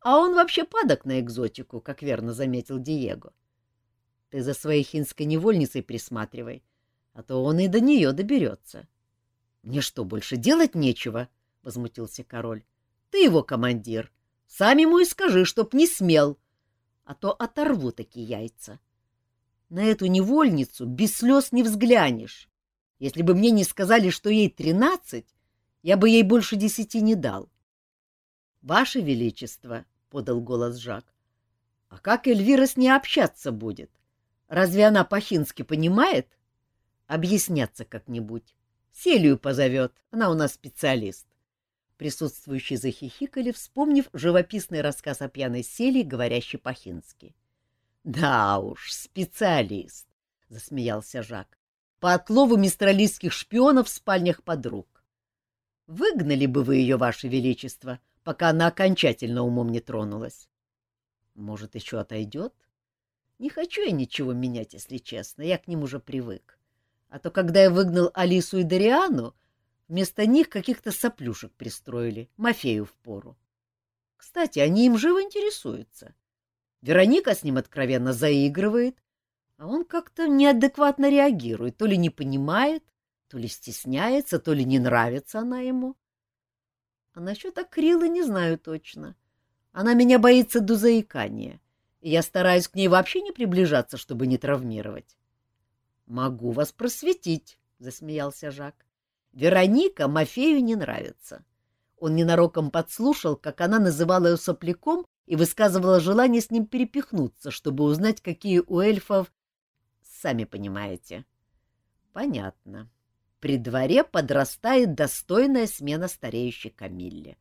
А он вообще падок на экзотику, как верно заметил Диего. Ты за своей хинской невольницей присматривай, а то он и до нее доберется. Мне что, больше делать нечего? — возмутился король. — Ты его командир. Сам ему и скажи, чтоб не смел, а то оторву такие яйца. На эту невольницу без слез не взглянешь. Если бы мне не сказали, что ей тринадцать, я бы ей больше десяти не дал. — Ваше Величество, — подал голос Жак, — а как Эльвира с ней общаться будет? Разве она по-хински понимает? Объясняться как-нибудь. Селию позовет, она у нас специалист. Присутствующие захихикали, вспомнив живописный рассказ о пьяной сели, говорящей по-хински. — Да уж, специалист, — засмеялся Жак. — По отлову мистралийских шпионов в спальнях подруг. Выгнали бы вы ее, ваше величество, пока она окончательно умом не тронулась. Может, еще отойдет? Не хочу я ничего менять, если честно, я к ним уже привык. А то, когда я выгнал Алису и Дариану, вместо них каких-то соплюшек пристроили, Мафею в пору. Кстати, они им живо интересуются. Вероника с ним откровенно заигрывает, а он как-то неадекватно реагирует, то ли не понимает, то ли стесняется, то ли не нравится она ему. А насчет Акрилы не знаю точно. Она меня боится до заикания, и я стараюсь к ней вообще не приближаться, чтобы не травмировать. — Могу вас просветить, — засмеялся Жак. — Вероника Мафею не нравится. Он ненароком подслушал, как она называла ее сопляком и высказывала желание с ним перепихнуться, чтобы узнать, какие у эльфов... Сами понимаете. — Понятно. При дворе подрастает достойная смена стареющей Камилле.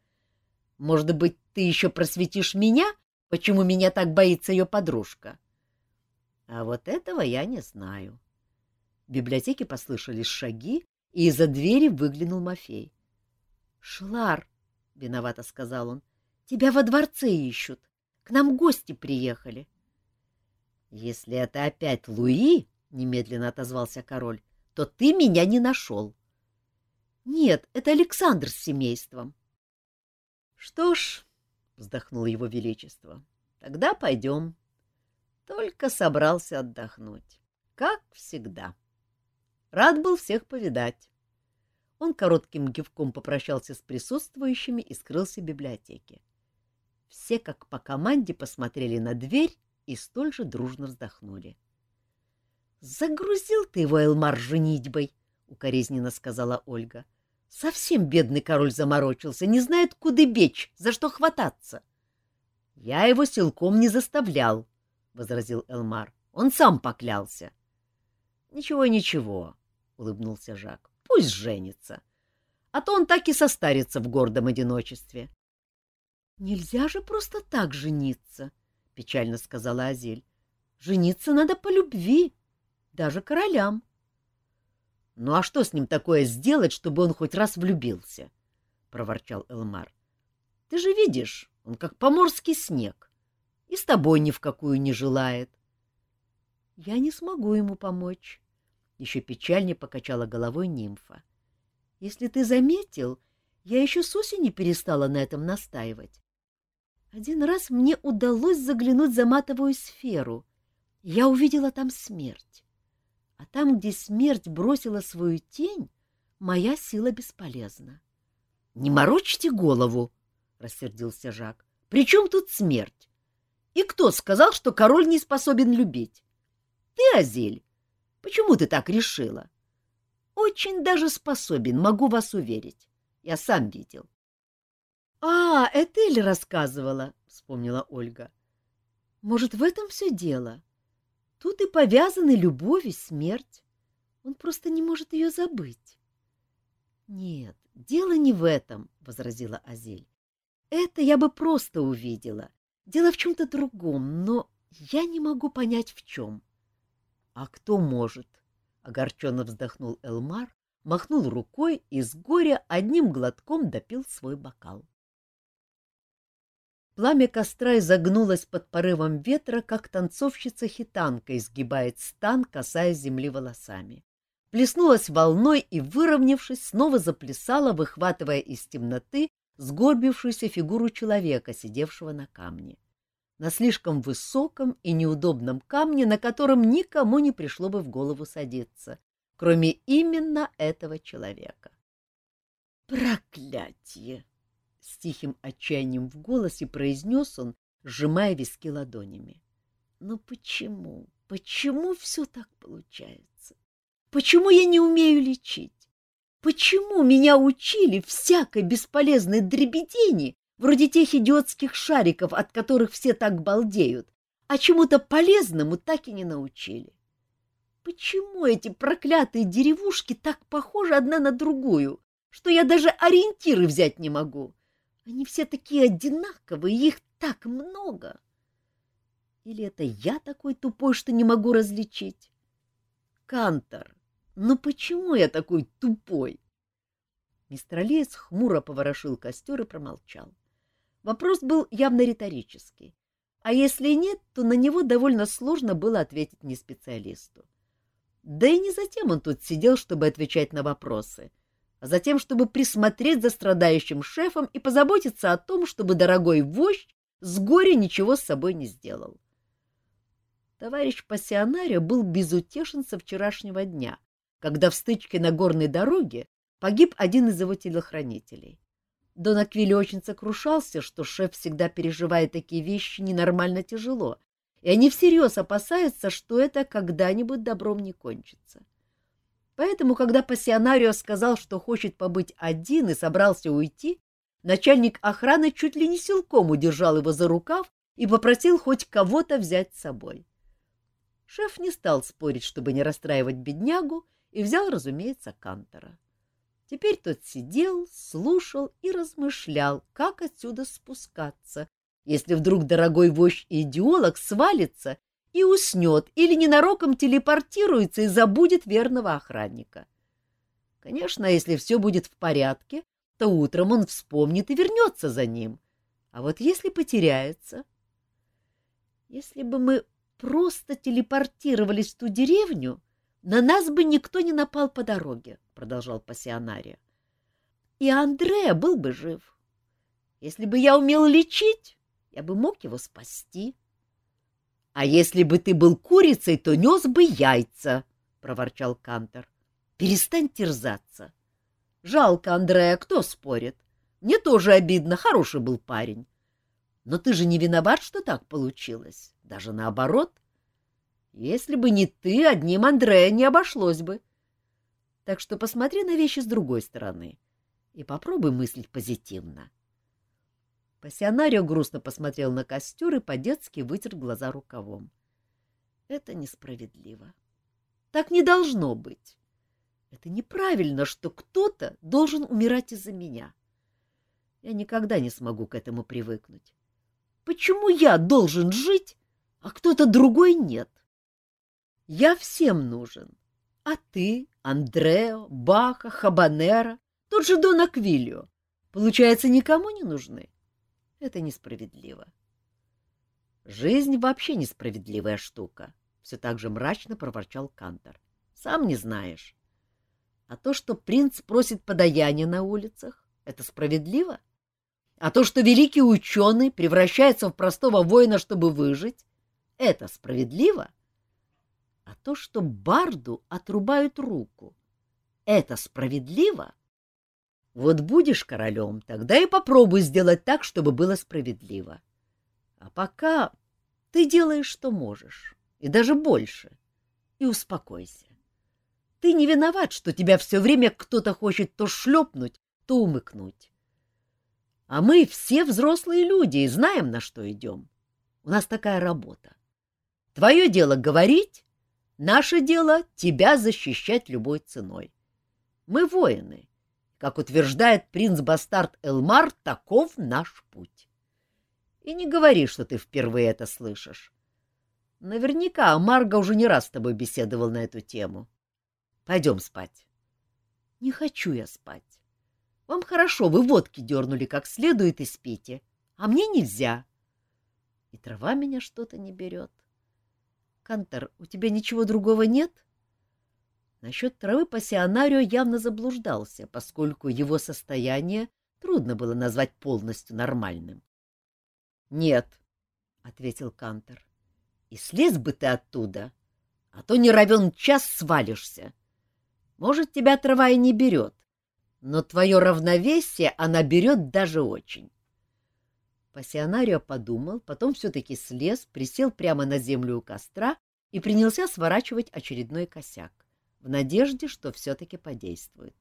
Может быть, ты еще просветишь меня, почему меня так боится ее подружка? А вот этого я не знаю. В библиотеке послышались шаги, и из-за двери выглянул Мафей. — Шлар, — виновато сказал он, — тебя во дворце ищут. К нам гости приехали. — Если это опять Луи, — немедленно отозвался король, то ты меня не нашел. — Нет, это Александр с семейством. — Что ж, — вздохнул его величество, — тогда пойдем. Только собрался отдохнуть, как всегда. Рад был всех повидать. Он коротким гивком попрощался с присутствующими и скрылся в библиотеке. Все, как по команде, посмотрели на дверь и столь же дружно вздохнули. — Загрузил ты его, Элмар, женитьбой, — укоризненно сказала Ольга. — Совсем бедный король заморочился, не знает, куда бечь, за что хвататься. — Я его силком не заставлял, — возразил Элмар. — Он сам поклялся. — Ничего, ничего, — улыбнулся Жак. — Пусть женится. А то он так и состарится в гордом одиночестве. — Нельзя же просто так жениться, — печально сказала Азель. — Жениться надо по любви. — даже королям. — Ну а что с ним такое сделать, чтобы он хоть раз влюбился? — проворчал Элмар. — Ты же видишь, он как поморский снег, и с тобой ни в какую не желает. — Я не смогу ему помочь, — еще печальнее покачала головой нимфа. — Если ты заметил, я еще с осени перестала на этом настаивать. Один раз мне удалось заглянуть за матовую сферу. Я увидела там смерть. А там, где смерть бросила свою тень, моя сила бесполезна. — Не морочьте голову, — рассердился Жак. — При чем тут смерть? И кто сказал, что король не способен любить? Ты, Азель, почему ты так решила? Очень даже способен, могу вас уверить. Я сам видел. — А, Этель рассказывала, — вспомнила Ольга. — Может, в этом все дело? Тут и повязаны любовь и смерть. Он просто не может ее забыть. — Нет, дело не в этом, — возразила Азель. — Это я бы просто увидела. Дело в чем-то другом, но я не могу понять, в чем. — А кто может? — огорченно вздохнул Элмар, махнул рукой и с горя одним глотком допил свой бокал. Пламя костра изогнулось под порывом ветра, как танцовщица-хитанка изгибает стан, касаясь земли волосами. Плеснулась волной и, выровнявшись, снова заплясала, выхватывая из темноты сгорбившуюся фигуру человека, сидевшего на камне. На слишком высоком и неудобном камне, на котором никому не пришло бы в голову садиться, кроме именно этого человека. «Проклятие!» с тихим отчаянием в голосе произнес он, сжимая виски ладонями. Но почему, почему все так получается? Почему я не умею лечить? Почему меня учили всякой бесполезной дребедени, вроде тех идиотских шариков, от которых все так балдеют, а чему-то полезному так и не научили? Почему эти проклятые деревушки так похожи одна на другую, что я даже ориентиры взять не могу? Они все такие одинаковые, их так много. Или это я такой тупой, что не могу различить? Кантор, ну почему я такой тупой? Мистер Алиес хмуро поворошил костер и промолчал. Вопрос был явно риторический. а если нет, то на него довольно сложно было ответить не специалисту. Да и не затем он тут сидел, чтобы отвечать на вопросы, а затем, чтобы присмотреть за страдающим шефом и позаботиться о том, чтобы дорогой вождь с горя ничего с собой не сделал. Товарищ пассионарио был безутешен со вчерашнего дня, когда в стычке на горной дороге погиб один из его телохранителей. Дон Аквили очень сокрушался, что шеф всегда переживает такие вещи ненормально тяжело, и они всерьез опасаются, что это когда-нибудь добром не кончится. Поэтому, когда пассионарио сказал, что хочет побыть один и собрался уйти, начальник охраны чуть ли не силком удержал его за рукав и попросил хоть кого-то взять с собой. Шеф не стал спорить, чтобы не расстраивать беднягу, и взял, разумеется, Кантора. Теперь тот сидел, слушал и размышлял, как отсюда спускаться, если вдруг дорогой вождь и идеолог свалится и уснет или ненароком телепортируется и забудет верного охранника. Конечно, если все будет в порядке, то утром он вспомнит и вернется за ним. А вот если потеряется... Если бы мы просто телепортировались в ту деревню, на нас бы никто не напал по дороге, — продолжал пассионария. И Андрея был бы жив. Если бы я умел лечить, я бы мог его спасти. — А если бы ты был курицей, то нес бы яйца, — проворчал Кантор. — Перестань терзаться. Жалко Андрея, кто спорит? Мне тоже обидно, хороший был парень. Но ты же не виноват, что так получилось. Даже наоборот — если бы не ты, одним Андрея не обошлось бы. Так что посмотри на вещи с другой стороны и попробуй мыслить позитивно. Пассионарио грустно посмотрел на костер и по-детски вытер глаза рукавом. Это несправедливо. Так не должно быть. Это неправильно, что кто-то должен умирать из-за меня. Я никогда не смогу к этому привыкнуть. Почему я должен жить, а кто-то другой нет? Я всем нужен. А ты, Андрео, Баха, Хабанера, тот же Дон Аквилио, получается, никому не нужны? Это несправедливо. Жизнь вообще несправедливая штука, все так же мрачно проворчал Кантор. Сам не знаешь. А то, что принц просит подаяния на улицах, это справедливо? А то, что великий ученый превращается в простого воина, чтобы выжить, это справедливо? А то, что барду отрубают руку. Это справедливо? Вот будешь королем, тогда и попробуй сделать так, чтобы было справедливо. А пока ты делаешь, что можешь, и даже больше, и успокойся. Ты не виноват, что тебя все время кто-то хочет то шлепнуть, то умыкнуть. А мы все взрослые люди и знаем, на что идем. У нас такая работа. Твое дело говорить, Наше дело — тебя защищать любой ценой. Мы воины. Как утверждает принц-бастард Элмар, таков наш путь. И не говори, что ты впервые это слышишь. Наверняка Марга уже не раз с тобой беседовал на эту тему. Пойдем спать. Не хочу я спать. Вам хорошо, вы водки дернули как следует и спите, а мне нельзя. И трава меня что-то не берет. — Кантор, у тебя ничего другого нет? Насчет травы пассионарио явно заблуждался, поскольку его состояние трудно было назвать полностью нормальным. — Нет, — ответил Кантор, — и слез бы ты оттуда, а то не равен час свалишься. Может, тебя трава и не берет, но твое равновесие она берет даже очень. Пассионарио подумал, потом все-таки слез, присел прямо на землю у костра и принялся сворачивать очередной косяк, в надежде, что все-таки подействует.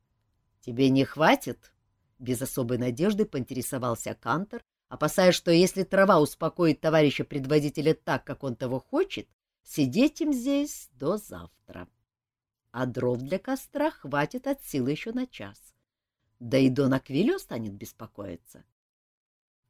— Тебе не хватит? — без особой надежды поинтересовался Кантор, опасаясь, что если трава успокоит товарища предводителя так, как он того хочет, сидеть им здесь до завтра. А дров для костра хватит от силы еще на час. Да и Дон Аквилио станет беспокоиться.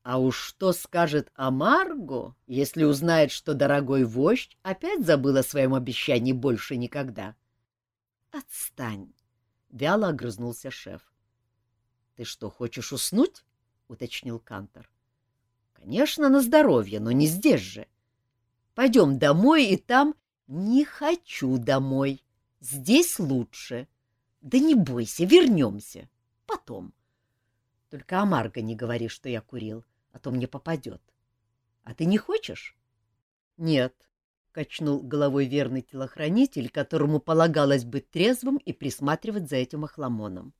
А уж что скажет Амарго, если узнает, что дорогой вождь опять забыл о своем обещании больше никогда? — Отстань! — вяло огрызнулся шеф. — Ты что, хочешь уснуть? — уточнил Кантор. — Конечно, на здоровье, но не здесь же. Пойдем домой, и там... Не хочу домой. Здесь лучше. Да не бойся, вернемся. Потом. Только о Марго не говори, что я курил, а то мне попадет. А ты не хочешь? Нет, — качнул головой верный телохранитель, которому полагалось быть трезвым и присматривать за этим охламоном.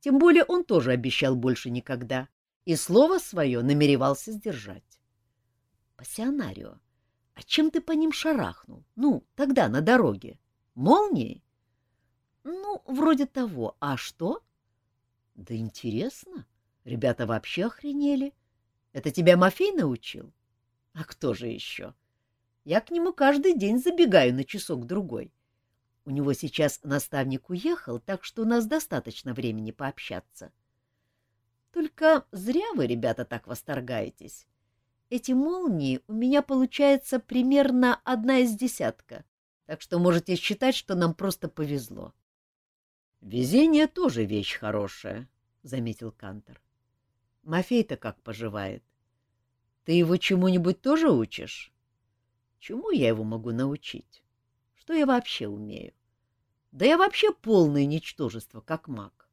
Тем более он тоже обещал больше никогда, и слово свое намеревался сдержать. — Пассионарио, а чем ты по ним шарахнул? Ну, тогда на дороге. Молнией? Ну, вроде того. А что? Да интересно. Ребята вообще охренели. Это тебя Мафей научил? А кто же еще? Я к нему каждый день забегаю на часок-другой. У него сейчас наставник уехал, так что у нас достаточно времени пообщаться. Только зря вы, ребята, так восторгаетесь. Эти молнии у меня получается примерно одна из десятка, так что можете считать, что нам просто повезло. — Везение тоже вещь хорошая, — заметил Кантор. — Мафей-то как поживает? Ты его чему-нибудь тоже учишь? — Чему я его могу научить? Что я вообще умею? Да я вообще полное ничтожество, как маг.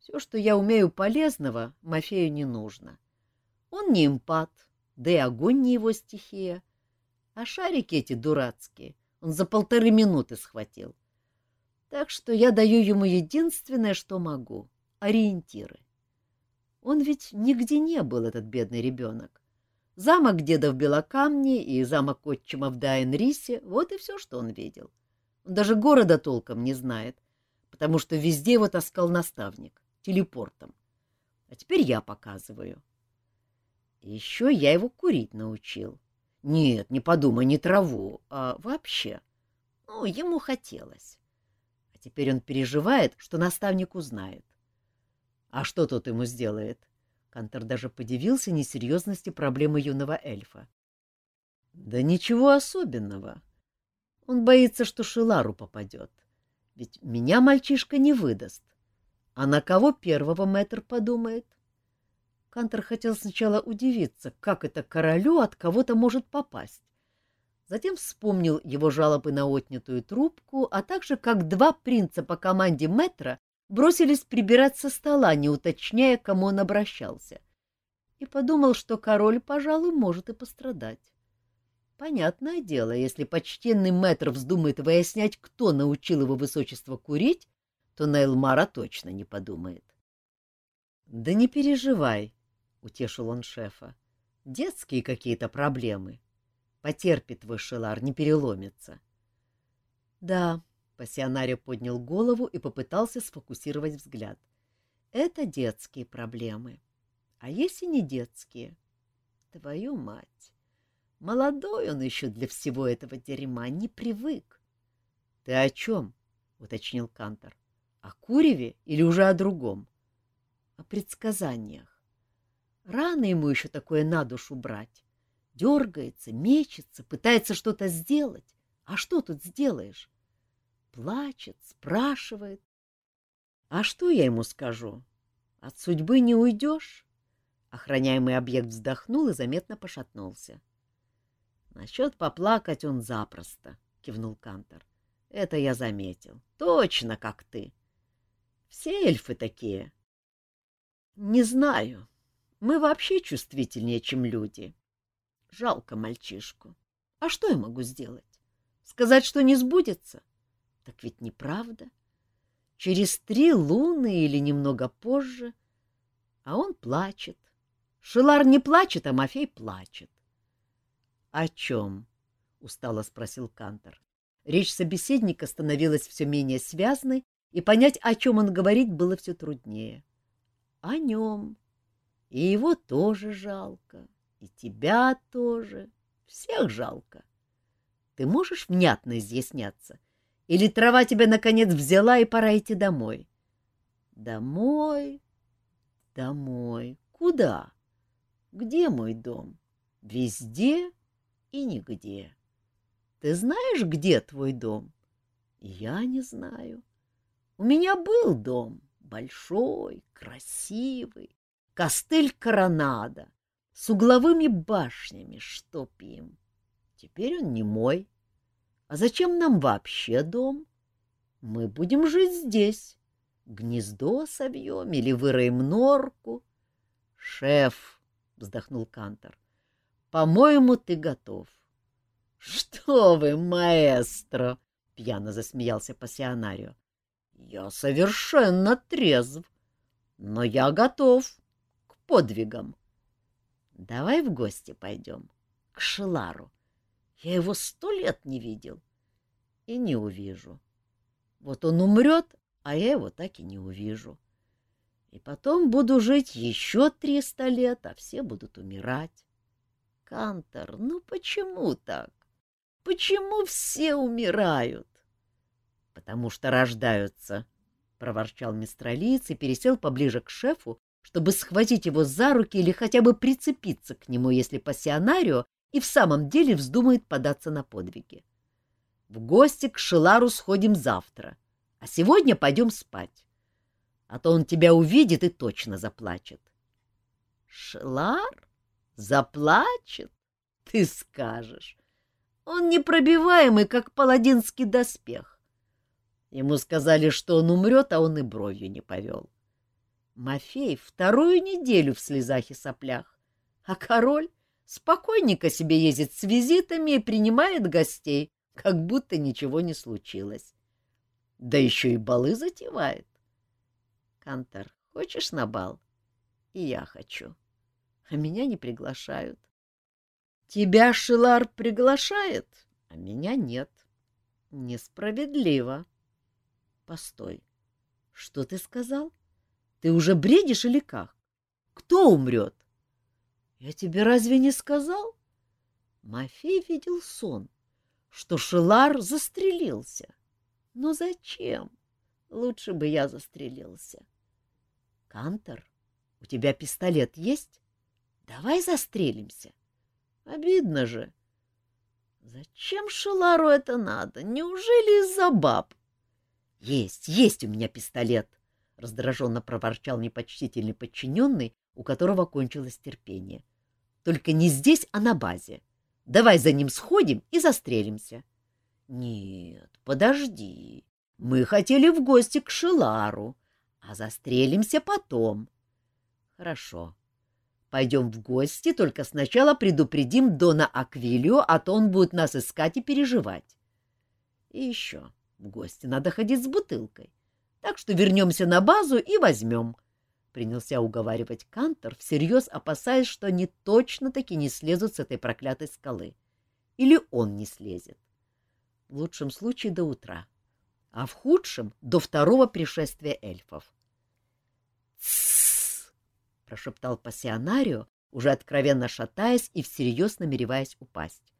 Все, что я умею полезного, Мафею не нужно. Он не импат, да и огонь не его стихия. А шарики эти дурацкие он за полторы минуты схватил. Так что я даю ему единственное, что могу — ориентиры. Он ведь нигде не был, этот бедный ребенок. Замок деда в Белокамне и замок отчима в Дайнрисе — вот и все, что он видел. Он даже города толком не знает, потому что везде его таскал наставник, телепортом. А теперь я показываю. Еще я его курить научил. Нет, не подумай, не траву, а вообще. Ну, ему хотелось. А теперь он переживает, что наставник узнает. А что тот ему сделает? Кантор даже подивился несерьезности проблемы юного эльфа. Да ничего особенного. Он боится, что Шилару попадет. Ведь меня мальчишка не выдаст. А на кого первого мэтр подумает? Кантор хотел сначала удивиться, как это королю от кого-то может попасть. Затем вспомнил его жалобы на отнятую трубку, а также как два принца по команде Метра бросились прибирать со стола, не уточняя, к кому он обращался. И подумал, что король, пожалуй, может и пострадать. Понятное дело, если почтенный мэтр вздумает выяснять, кто научил его высочество курить, то на Элмара точно не подумает. — Да не переживай, — утешил он шефа. — Детские какие-то проблемы. Потерпит твой шелар, не переломится. — Да, — пассионарио поднял голову и попытался сфокусировать взгляд. — Это детские проблемы. А если не детские? Твою мать! Молодой он еще для всего этого дерьма, не привык. — Ты о чем? — уточнил Кантор. — О Куреве или уже о другом? — О предсказаниях. Рано ему еще такое на душу брать. Дергается, мечется, пытается что-то сделать. А что тут сделаешь? Плачет, спрашивает. А что я ему скажу? От судьбы не уйдешь? Охраняемый объект вздохнул и заметно пошатнулся. Насчет поплакать он запросто, кивнул Кантор. Это я заметил. Точно как ты. Все эльфы такие. Не знаю, мы вообще чувствительнее, чем люди. Жалко мальчишку. А что я могу сделать? Сказать, что не сбудется? Так ведь неправда. Через три луны или немного позже. А он плачет. Шилар не плачет, а Мафей плачет. — О чем? — устало спросил Кантор. Речь собеседника становилась все менее связной, и понять, о чем он говорит, было все труднее. — О нем, и его тоже жалко, и тебя тоже, всех жалко. Ты можешь внятно изъясняться? Или трава тебя, наконец, взяла, и пора идти домой? Домой? Домой. Куда? Где мой дом? Везде и нигде. Ты знаешь, где твой дом? Я не знаю. У меня был дом, большой, красивый, Костель Коронада, с угловыми башнями, чтоб им. Теперь он не мой. А зачем нам вообще дом? Мы будем жить здесь. Гнездо собьем или выроем норку. Шеф, — вздохнул Кантор, — по-моему, ты готов. — Что вы, маэстро! — пьяно засмеялся пассионарио. — Я совершенно трезв, но я готов к подвигам. Давай в гости пойдем к Шилару. Я его сто лет не видел и не увижу. Вот он умрет, а я его так и не увижу. И потом буду жить еще триста лет, а все будут умирать. Кантор, ну почему так? Почему все умирают? — Потому что рождаются, — проворчал мистралиец и пересел поближе к шефу, чтобы схватить его за руки или хотя бы прицепиться к нему, если пассионарио и в самом деле вздумает податься на подвиги. В гости к Шилару сходим завтра, а сегодня пойдем спать. А то он тебя увидит и точно заплачет. — Шилар? Заплачет? Ты скажешь. Он непробиваемый, как паладинский доспех. Ему сказали, что он умрет, а он и бровью не повел. Мафей вторую неделю в слезах и соплях, а король спокойненько себе ездит с визитами и принимает гостей, как будто ничего не случилось. Да еще и балы затевает. Кантор, хочешь на бал? И я хочу. А меня не приглашают. Тебя Шилар приглашает, а меня нет. Несправедливо. Постой. Что ты сказал? Ты уже бредишь или как? Кто умрет? Я тебе разве не сказал? Мафей видел сон, что Шилар застрелился. Но зачем? Лучше бы я застрелился. Кантор, у тебя пистолет есть? Давай застрелимся. Обидно же. Зачем Шелару это надо? Неужели из-за баб? Есть, есть у меня пистолет, раздраженно проворчал непочтительный подчиненный, у которого кончилось терпение. Только не здесь, а на базе. Давай за ним сходим и застрелимся. Нет, подожди. Мы хотели в гости к Шелару, а застрелимся потом. Хорошо. Пойдем в гости, только сначала предупредим Дона Аквилио, а то он будет нас искать и переживать. И еще, в гости надо ходить с бутылкой. Так что вернемся на базу и возьмем. Принялся уговаривать Кантор, всерьез опасаясь, что они точно-таки не слезут с этой проклятой скалы. Или он не слезет. В лучшем случае до утра, а в худшем — до второго пришествия эльфов. «Тссс!» прошептал пассионарио, уже откровенно шатаясь и всерьез намереваясь упасть.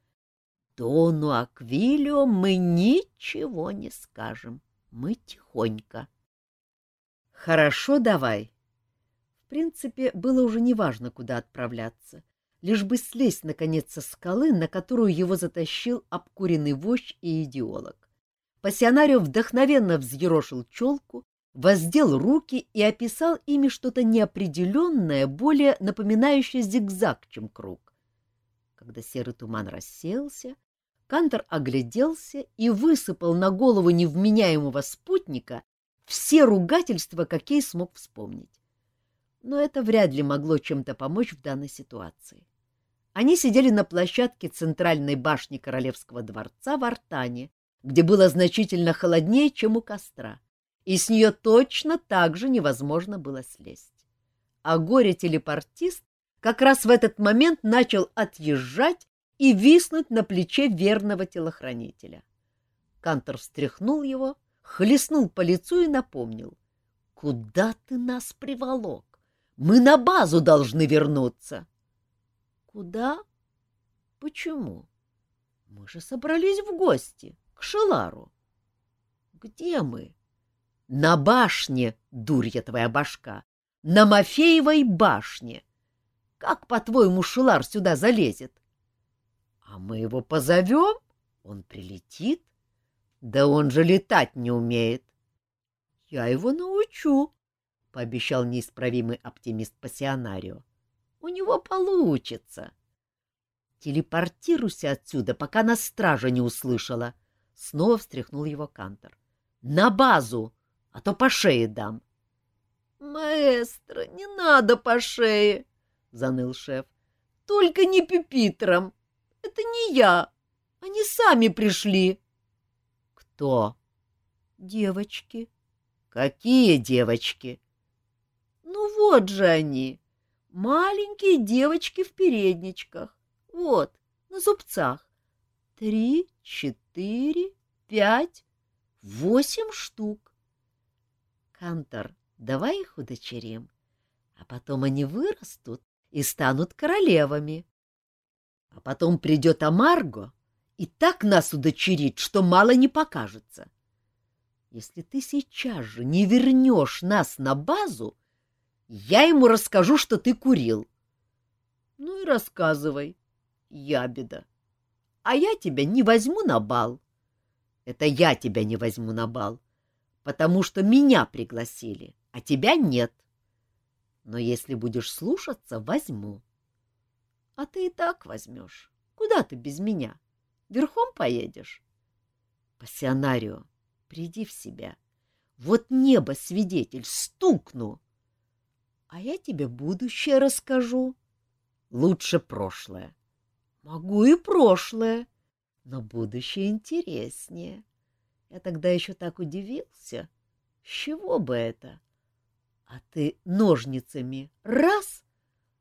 Дону Аквилио мы ничего не скажем. Мы тихонько. Хорошо, давай. Принципе, было уже неважно, куда отправляться, лишь бы слезть, наконец, со скалы, на которую его затащил обкуренный вождь и идеолог. Пассионарио вдохновенно взъерошил челку, воздел руки и описал ими что-то неопределенное, более напоминающее зигзаг, чем круг. Когда серый туман рассеялся, Кантор огляделся и высыпал на голову невменяемого спутника все ругательства, какие смог вспомнить. Но это вряд ли могло чем-то помочь в данной ситуации. Они сидели на площадке центральной башни Королевского дворца в Артане, где было значительно холоднее, чем у костра и с нее точно так же невозможно было слезть. А горе-телепортист как раз в этот момент начал отъезжать и виснуть на плече верного телохранителя. Кантор встряхнул его, хлестнул по лицу и напомнил. — Куда ты нас приволок? Мы на базу должны вернуться. — Куда? Почему? Мы же собрались в гости, к Шелару. — Где мы? На башне, дурья твоя башка, на Мафеевой башне. Как, по-твоему, Шулар сюда залезет? А мы его позовем, он прилетит. Да он же летать не умеет. Я его научу, — пообещал неисправимый оптимист пассионарио. У него получится. Телепортируйся отсюда, пока нас стража не услышала. Снова встряхнул его Кантор. На базу, а то по шее дам. Маэстро, не надо по шее, заныл шеф. Только не пюпитром. Это не я. Они сами пришли. Кто? Девочки. Какие девочки? Ну вот же они. Маленькие девочки в передничках. Вот, на зубцах. Три, четыре, пять, восемь штук. Кантор, давай их удочерим, а потом они вырастут и станут королевами. А потом придет Амарго и так нас удочерит, что мало не покажется. Если ты сейчас же не вернешь нас на базу, я ему расскажу, что ты курил. Ну и рассказывай, ябеда. А я тебя не возьму на бал. Это я тебя не возьму на бал, потому что меня пригласили, а тебя нет. Но если будешь слушаться, возьму. А ты и так возьмешь. Куда ты без меня? Верхом поедешь? Пассионарио, приди в себя. Вот небо свидетель, стукну. А я тебе будущее расскажу. Лучше прошлое. Могу и прошлое, но будущее интереснее. Я тогда еще так удивился. С чего бы это? А ты ножницами раз,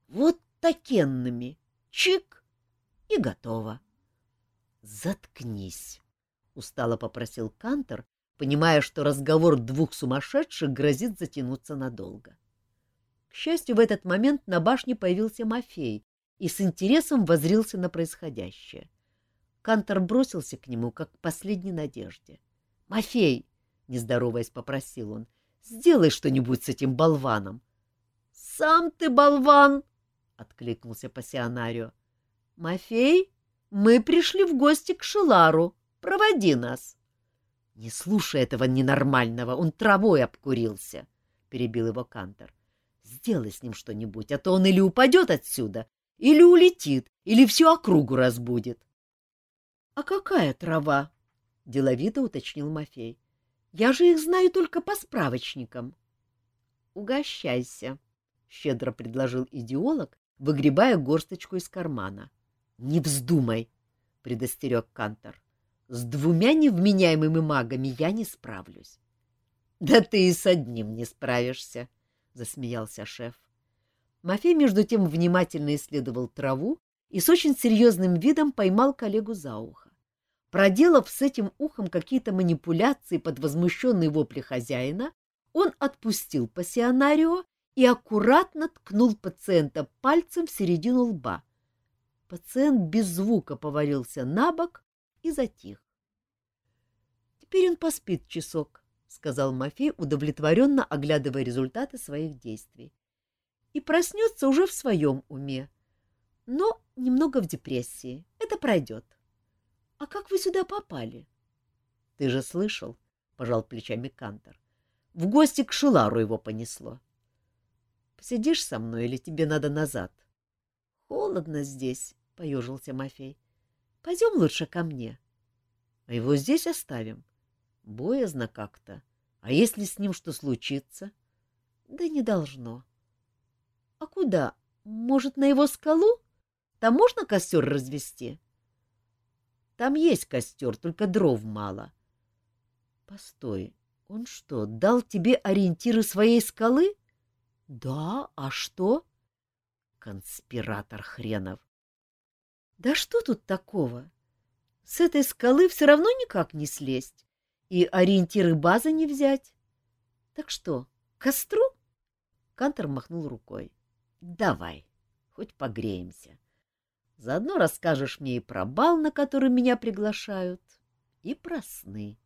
вот такенными, чик, и готово. Заткнись, — устало попросил Кантор, понимая, что разговор двух сумасшедших грозит затянуться надолго. Счастью, в этот момент на башне появился Мафей и с интересом возрился на происходящее. Кантор бросился к нему, как к последней надежде. — Мафей! — нездороваясь, попросил он. — Сделай что-нибудь с этим болваном. — Сам ты болван! — откликнулся пассионарио. — Мафей, мы пришли в гости к Шилару. Проводи нас. — Не слушай этого ненормального, он травой обкурился, — перебил его Кантор. — Сделай с ним что-нибудь, а то он или упадет отсюда, или улетит, или всю округу разбудит. — А какая трава? — деловито уточнил Мафей. — Я же их знаю только по справочникам. — Угощайся, — щедро предложил идеолог, выгребая горсточку из кармана. — Не вздумай, — предостерег Кантор. — С двумя невменяемыми магами я не справлюсь. — Да ты и с одним не справишься, — засмеялся шеф. Мафей, между тем, внимательно исследовал траву и с очень серьезным видом поймал коллегу за ухо. Проделав с этим ухом какие-то манипуляции под возмущенные вопли хозяина, он отпустил пассионарио и аккуратно ткнул пациента пальцем в середину лба. Пациент без звука повалился на бок и затих. — Теперь он поспит часок, — сказал Мафей, удовлетворенно оглядывая результаты своих действий и проснется уже в своем уме, но немного в депрессии. Это пройдет. — А как вы сюда попали? — Ты же слышал, — пожал плечами Кантор. — В гости к Шилару его понесло. — Посидишь со мной или тебе надо назад? — Холодно здесь, — поежился Мафей. — Пойдем лучше ко мне. — А его здесь оставим. Боязно как-то. А если с ним что случится? — Да не должно. —— А куда? Может, на его скалу? Там можно костер развести? — Там есть костер, только дров мало. — Постой, он что, дал тебе ориентиры своей скалы? — Да, а что? — Конспиратор хренов. — Да что тут такого? С этой скалы все равно никак не слезть, и ориентиры базы не взять. Так что, к костру? Кантор махнул рукой. Давай, хоть погреемся. Заодно расскажешь мне и про бал, на который меня приглашают, и про сны.